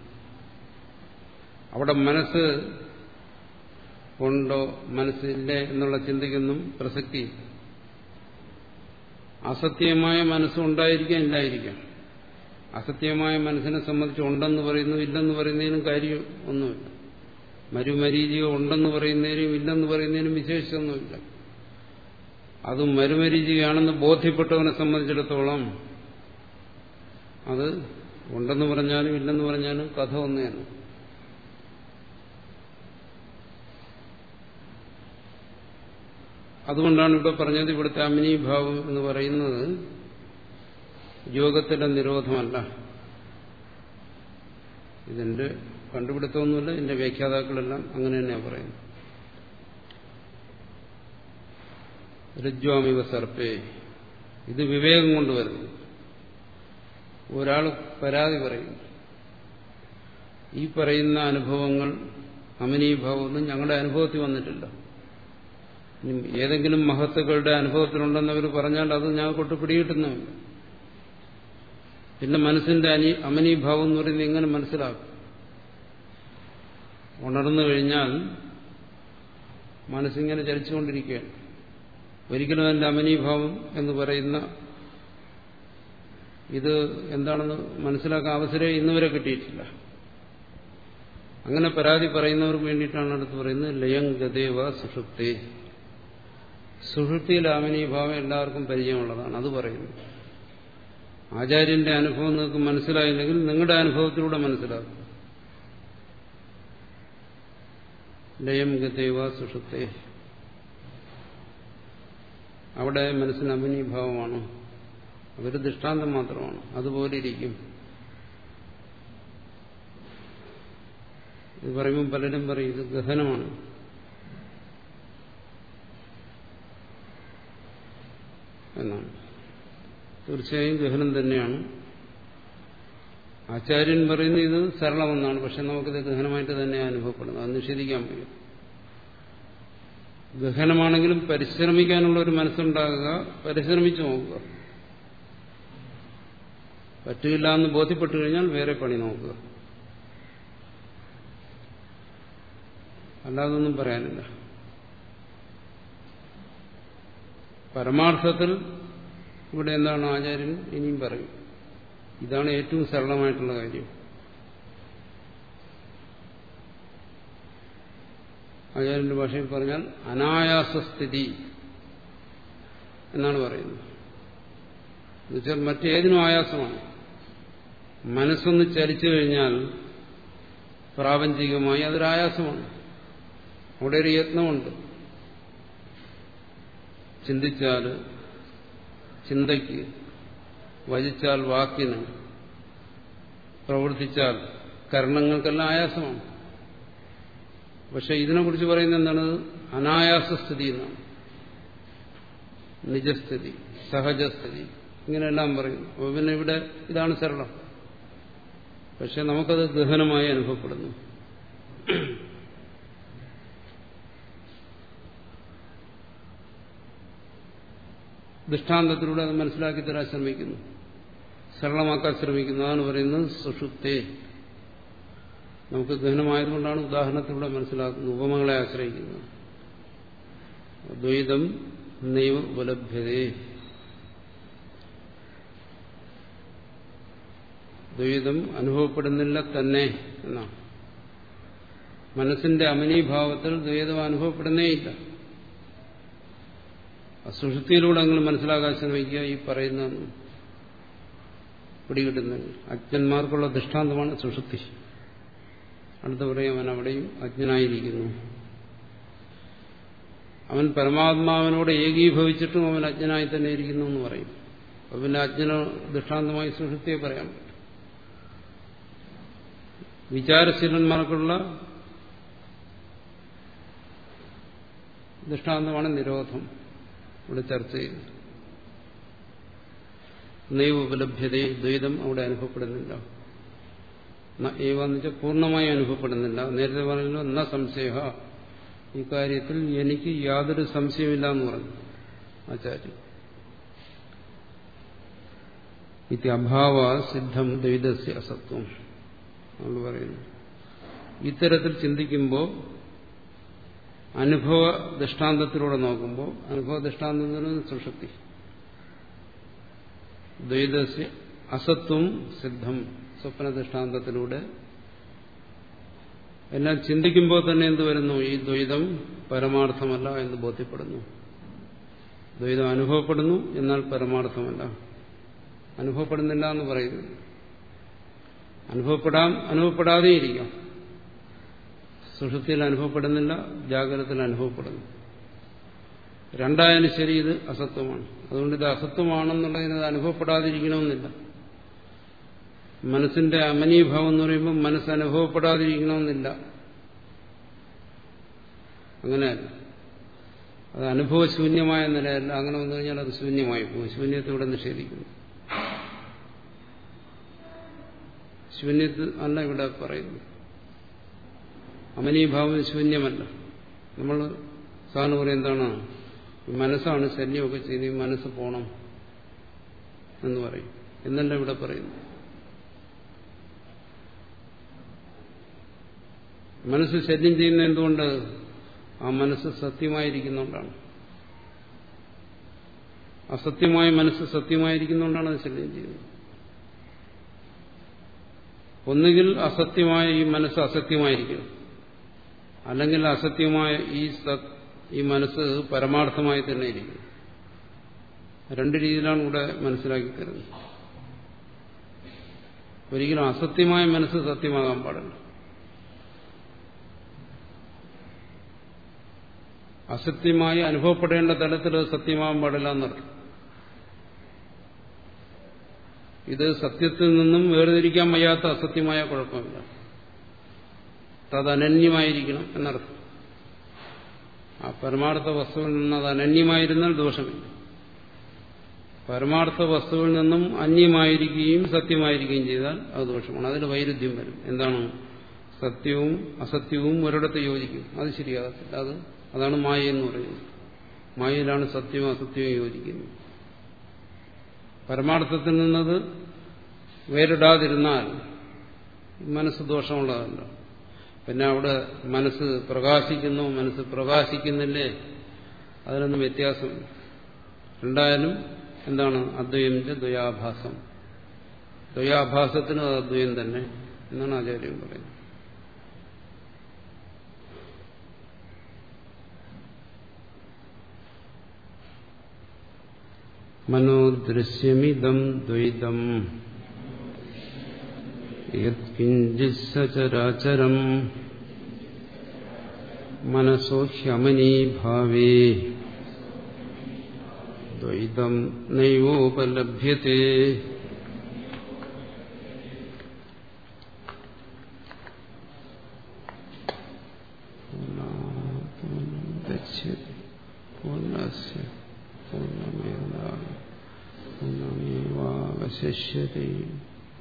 അവിടെ മനസ്സ് ഉണ്ടോ മനസ്സില്ലേ എന്നുള്ള ചിന്തയ്ക്കൊന്നും പ്രസക്തി അസത്യമായ മനസ്സുണ്ടായിരിക്കാം ഇല്ലായിരിക്കാം. അസത്യമായ മനസ്സിനെ സംബന്ധിച്ച് ഉണ്ടെന്ന് പറയുന്നു ഇല്ലെന്ന് പറയുന്നതിനും കാര്യം ഒന്നുമില്ല. മരുമരീചിക ഉണ്ടെന്ന് പറയുന്നതിനും ഇല്ലെന്ന് പറയുന്നതിനും വിശേഷിച്ചൊന്നുമില്ല അത് മരുമരീചികയാണെന്ന് ബോധ്യപ്പെട്ടവനെ സംബന്ധിച്ചിടത്തോളം അത് ഉണ്ടെന്ന് പറഞ്ഞാലും ഇല്ലെന്ന് പറഞ്ഞാലും കഥ ഒന്നെയാണ് അതുകൊണ്ടാണ് ഇവിടെ പറഞ്ഞത് ഇവിടുത്തെ അമിനീഭാവം എന്ന് പറയുന്നത് യോഗത്തിന്റെ നിരോധമല്ല. ഇതിന്റെ കണ്ടുപിടുത്തമൊന്നുമില്ല ഇതിന്റെ വ്യാഖ്യാതാക്കളെല്ലാം അങ്ങനെ തന്നെയാണ് പറയുന്നത്. രജ്വാമിവ സർപ്പേ. ഇത് വിവേകം കൊണ്ടുവരുന്നു ഒരാൾ പരാതി പറയുന്നു. ഈ പറയുന്ന അനുഭവങ്ങൾ അമിനീഭാവമൊന്നും ഞങ്ങളുടെ അനുഭവത്തിൽ വന്നിട്ടില്ല. ഏതെങ്കിലും മഹത്തുക്കളുടെ അനുഭവത്തിലുണ്ടെന്ന് അവർ പറഞ്ഞാൽ അത് ഞങ്ങൾക്കൊട്ട് പിടികിട്ടുന്നുമില്ല പിന്നെ മനസ്സിന്റെ അനി അമനീഭാവം എന്ന് പറയുന്നത് എങ്ങനെ മനസ്സിലാക്കും? ഉണർന്നു കഴിഞ്ഞാൽ മനസ്സിങ്ങനെ ചലിച്ചുകൊണ്ടിരിക്കുകയാണ്. ഒരിക്കലും അതിന്റെ അമനീഭാവം എന്ന് പറയുന്ന ഇത് എന്താണെന്ന് മനസ്സിലാക്കാൻ അവസരം ഇന്നുവരെ കിട്ടിയിട്ടില്ല. അങ്ങനെ പരാതി പറയുന്നവർക്ക് വേണ്ടിയിട്ടാണ് അടുത്ത് പറയുന്നത് ലയം ഗതേവ സുഷുപ്തി. സുഷുപ്തിയിൽ അമനീഭാവം എല്ലാവർക്കും പരിചയമുള്ളതാണ് അത് പറയുന്നു. ആചാര്യന്റെ അനുഭവം നിങ്ങൾക്ക് മനസ്സിലായില്ലെങ്കിൽ നിങ്ങളുടെ അനുഭവത്തിലൂടെ മനസ്സിലാക്കും. ലയം ഗതേവ സുഷുപ്തേ. അവിടെ മനസ്സിന് അഭിനീഭാവമാണ്. അതൊരു ദൃഷ്ടാന്തം മാത്രമാണ്. അതുപോലെ ഇരിക്കും. ഇത് പറയുമ്പോൾ പലരും പറയും ഇത് ഗഹനമാണ്. എന്നാണ്. തീർച്ചയായും ഗഹനം തന്നെയാണ്. ആചാര്യൻ പറയുന്നത് ഇത് സരളമെന്നാണ്. പക്ഷെ നമുക്കിത് ഗഹനമായിട്ട് തന്നെ അനുഭവപ്പെടുന്നത് അത് നിഷേധിക്കാൻ വയ്യ. ഗഹനമാണെങ്കിലും പരിശ്രമിക്കാനുള്ള ഒരു മനസ്സുണ്ടാകുക പരിശ്രമിച്ചു നോക്കുക. പറ്റില്ല എന്ന് ബോധ്യപ്പെട്ടു കഴിഞ്ഞാൽ വേറെ പണി നോക്കുക. അല്ലാതൊന്നും പറയാനില്ല. പരമാർത്ഥത്തിൽ ഇവിടെ എന്താണ് ആചാര്യൻ? ഇനിയും പറയും. ഇതാണ് ഏറ്റവും സരളമായിട്ടുള്ള കാര്യം. ആചാര്യന്റെ ഭാഷയിൽ പറഞ്ഞാൽ അനായാസസ്ഥിതി എന്നാണ് പറയുന്നത്. എന്നുവെച്ചാൽ മറ്റേതിനും ആയാസമാണ്. മനസ്സൊന്ന് ചലിച്ചു കഴിഞ്ഞാൽ പ്രാപഞ്ചികമായി അതൊരായാസമാണ് അവിടെ ഒരു യത്നമുണ്ട്. ചിന്തിച്ചാൽ ചിന്തയ്ക്ക് വചിച്ചാൽ വാക്കിന് പ്രവർത്തിച്ചാൽ കരണങ്ങൾക്കെല്ലാം ആയാസമാണ്. പക്ഷെ ഇതിനെക്കുറിച്ച് പറയുന്ന എന്താണ്? അനായാസസ്ഥിതി എന്നാണ്. നിജസ്ഥിതി സഹജസ്ഥിതി ഇങ്ങനെയെല്ലാം പറയും അപ്പോൾ പിന്നെ ഇവിടെ ഇതാണ് സരളം. പക്ഷെ നമുക്കത് ഗഹനമായി അനുഭവപ്പെടുന്നു. ദൃഷ്ടാന്തത്തിലൂടെ അത് മനസ്സിലാക്കി തരാൻ ശ്രമിക്കുന്നു. സരളമാക്കാൻ ശ്രമിക്കുന്നു. പറയുന്നത് സുഷുപ്തേ. നമുക്ക് ഗഹനമായതുകൊണ്ടാണ് ഉദാഹരണത്തിലൂടെ മനസ്സിലാക്കുന്നത്. ഉപമകളെ ആശ്രയിക്കുന്നത്. ദ്വൈതം നൈവ ഉപലഭ്യതേ. ദ്വൈതം അനുഭവപ്പെടുന്നില്ല തന്നെ എന്നാണ്. മനസ്സിന്റെ അമനീഭാവത്തിൽ ദ്വൈതം അനുഭവപ്പെടുന്നേയില്ല അസുഷുതിയിലൂടെ അങ്ങനെ മനസ്സിലാക്കാൻ ശ്രമിക്കുക ഈ പറയുന്ന പിടികിട്ടുന്നത് അജ്ഞന്മാർക്കുള്ള ദൃഷ്ടാന്തമാണ് സുഷുപ്തി അടുത്ത പറയും അവൻ അവിടെയും അജ്ഞനായിരിക്കുന്നു. അവൻ പരമാത്മാവിനോട് ഏകീഭവിച്ചിട്ടും അവൻ അജ്ഞനായി തന്നെ ഇരിക്കുന്നു എന്ന് പറയും. അപ്പൊ പിന്നെ അജ്ഞന ദൃഷ്ടാന്തമായി സുഷുപ്തിയെ പറയാൻ പറ്റും. വിചാരശീലന്മാർക്കുള്ള ദൃഷ്ടാന്തമാണ് നിരോധം. ഇവിടെ ചർച്ച ചെയ്യുന്നത് നൈവ ഉപലഭ്യതയെ ദ്വൈതം അവിടെ അനുഭവപ്പെടുന്നില്ല ഏവെന്ന് വെച്ചാൽ പൂർണമായി അനുഭവപ്പെടുന്നില്ല. നേരത്തെ പറഞ്ഞല്ലോ ന സംശയ ഈ കാര്യത്തിൽ എനിക്ക് യാതൊരു സംശയമില്ല എന്ന് പറഞ്ഞു. ആചാര്യൻ ഇത് അഭാവ സിദ്ധം ദ്വൈതസ്യ അസത്വം നമ്മൾ പറയുന്നു. ഇത്തരത്തിൽ ചിന്തിക്കുമ്പോൾ അനുഭവ ദൃഷ്ടാന്തത്തിലൂടെ നോക്കുമ്പോൾ അനുഭവ ദൃഷ്ടാന്തത്തിന് സുഷുപ്തി. ദ്വൈതസ്യ അസത്വം സിദ്ധം. സ്വപ്ന ദൃഷ്ടാന്തത്തിലൂടെ. എന്നാൽ ചിന്തിക്കുമ്പോൾ തന്നെ എന്ത് വരുന്നു? ഈ ദ്വൈതം പരമാർത്ഥമല്ല എന്ന് ബോധ്യപ്പെടുന്നു. ദ്വൈതം അനുഭവപ്പെടുന്നു എന്നാൽ പരമാർത്ഥമല്ല. അനുഭവപ്പെടുന്നില്ല എന്ന് പറയുന്നു. അനുഭവപ്പെടാം അനുഭവപ്പെടാതെ ഇരിക്കാം. സുഷുപ്തിയിൽ അനുഭവപ്പെടുന്നില്ല ജാഗ്രതത്തിൽ അനുഭവപ്പെടുന്നു. രണ്ടായാലും ശരി ഇത് അസത്വമാണ്. അതുകൊണ്ട് ഇത് അസത്വമാണെന്നുള്ളതിന് അത് അനുഭവപ്പെടാതിരിക്കണമെന്നില്ല. മനസ്സിന്റെ അമനീഭാവം എന്ന് പറയുമ്പോൾ മനസ്സ് അനുഭവപ്പെടാതിരിക്കണമെന്നില്ല അങ്ങനെയല്ല അത് അനുഭവശൂന്യമായ നിലയല്ല. അങ്ങനെ വന്നു കഴിഞ്ഞാൽ അത് ശൂന്യമായി പോകും. ശൂന്യത്തെ ഇവിടെ നിഷേധിക്കുന്നു. ശൂന്യത്ത് അല്ല ഇവിടെ പറയുന്നു അമനീഭാവം ശൂന്യമല്ല. നമ്മൾ സാധാരണ പറയും എന്താണ്? മനസ്സാണ് ശല്യമൊക്കെ ഈ മനസ്സ് പോണം എന്ന് പറയും. എന്നല്ല ഇവിടെ പറയുന്നു മനസ്സ് ശല്യം ചെയ്യുന്ന എന്തുകൊണ്ട്? ആ മനസ്സ് സത്യമായിരിക്കുന്നുകൊണ്ടാണ് അസത്യമായ മനസ്സ് സത്യമായിരിക്കുന്നുകൊണ്ടാണ് അത് ശല്യം ചെയ്യുന്നത്. ഒന്നുകിൽ അസത്യമായ ഈ മനസ്സ് അസത്യമായിരിക്കും. അല്ലെങ്കിൽ അസത്യമായ ഈ ഈ മനസ്സ് പരമാർത്ഥമായി തന്നെ ഇരിക്കും. രണ്ട് രീതിയിലാണ് ഇവിടെ മനസ്സിലാക്കി തരുന്നത്. ഒരിക്കലും അസത്യമായ മനസ്സ് സത്യമാകാൻ പാടില്ല. അസത്യമായി അനുഭവപ്പെടേണ്ട തലത്തിൽ സത്യമാകാൻ പാടില്ല എന്നർത്ഥം. ഇത് സത്യത്തിൽ നിന്നും വേർതിരിക്കാൻ വയ്യാത്ത അസത്യമായ കുഴപ്പമില്ല. തദനന്യമായിരിക്കണം എന്നർത്ഥം. ആ പരമാർത്ഥ വസ്തുവിൽ നിന്ന് അത് അനന്യമായിരുന്നാൽ ദോഷമില്ല. പരമാർത്ഥ വസ്തുവിൽ നിന്നും അന്യമായിരിക്കുകയും സത്യമായിരിക്കുകയും ചെയ്താൽ അത് ദോഷമാണ്. അതിൽ വൈരുദ്ധ്യം വരും. എന്താണ്? സത്യവും അസത്യവും ഒരിടത്ത് യോജിക്കും. അത് ശരിയാകത്തില്ല. അത് അതാണ് മായ എന്ന് പറയുന്നത്. മായയിലാണ് സത്യവും അസത്യവും യോജിക്കുന്നത്. പരമാർത്ഥത്തിൽ നിന്നത് വേറിടാതിരുന്നാൽ മനസ്സ് ദോഷമുള്ളതല്ല. പിന്നെ അവിടെ മനസ്സ് പ്രകാശിക്കുന്നു മനസ്സ് പ്രകാശിക്കുന്നില്ലേ? അതിനൊന്നും വ്യത്യാസം. രണ്ടായാലും എന്താണ്? അദ്വയം ദ്വയാഭാസം. ദ്വയാഭാസത്തിനും അത് അദ്വയം തന്നെ എന്നാണ് ആചാര്യം പറയുന്നത്. മനോദൃശ്യമിതം ദ്വൈതം. യത്കിഞ്ചിസചരാചരം മനസോ ഹ്യമനീഭാവേ ദ്വൈതം നൈവോപലഭ്യത്തെ. പൂർണ പൂർണമേവാ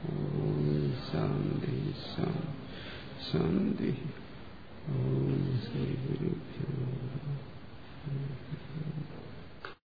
ഓം ശാന്തി ശാന്തി. ഓം ശ്രീ ഗുരുഭ്യോ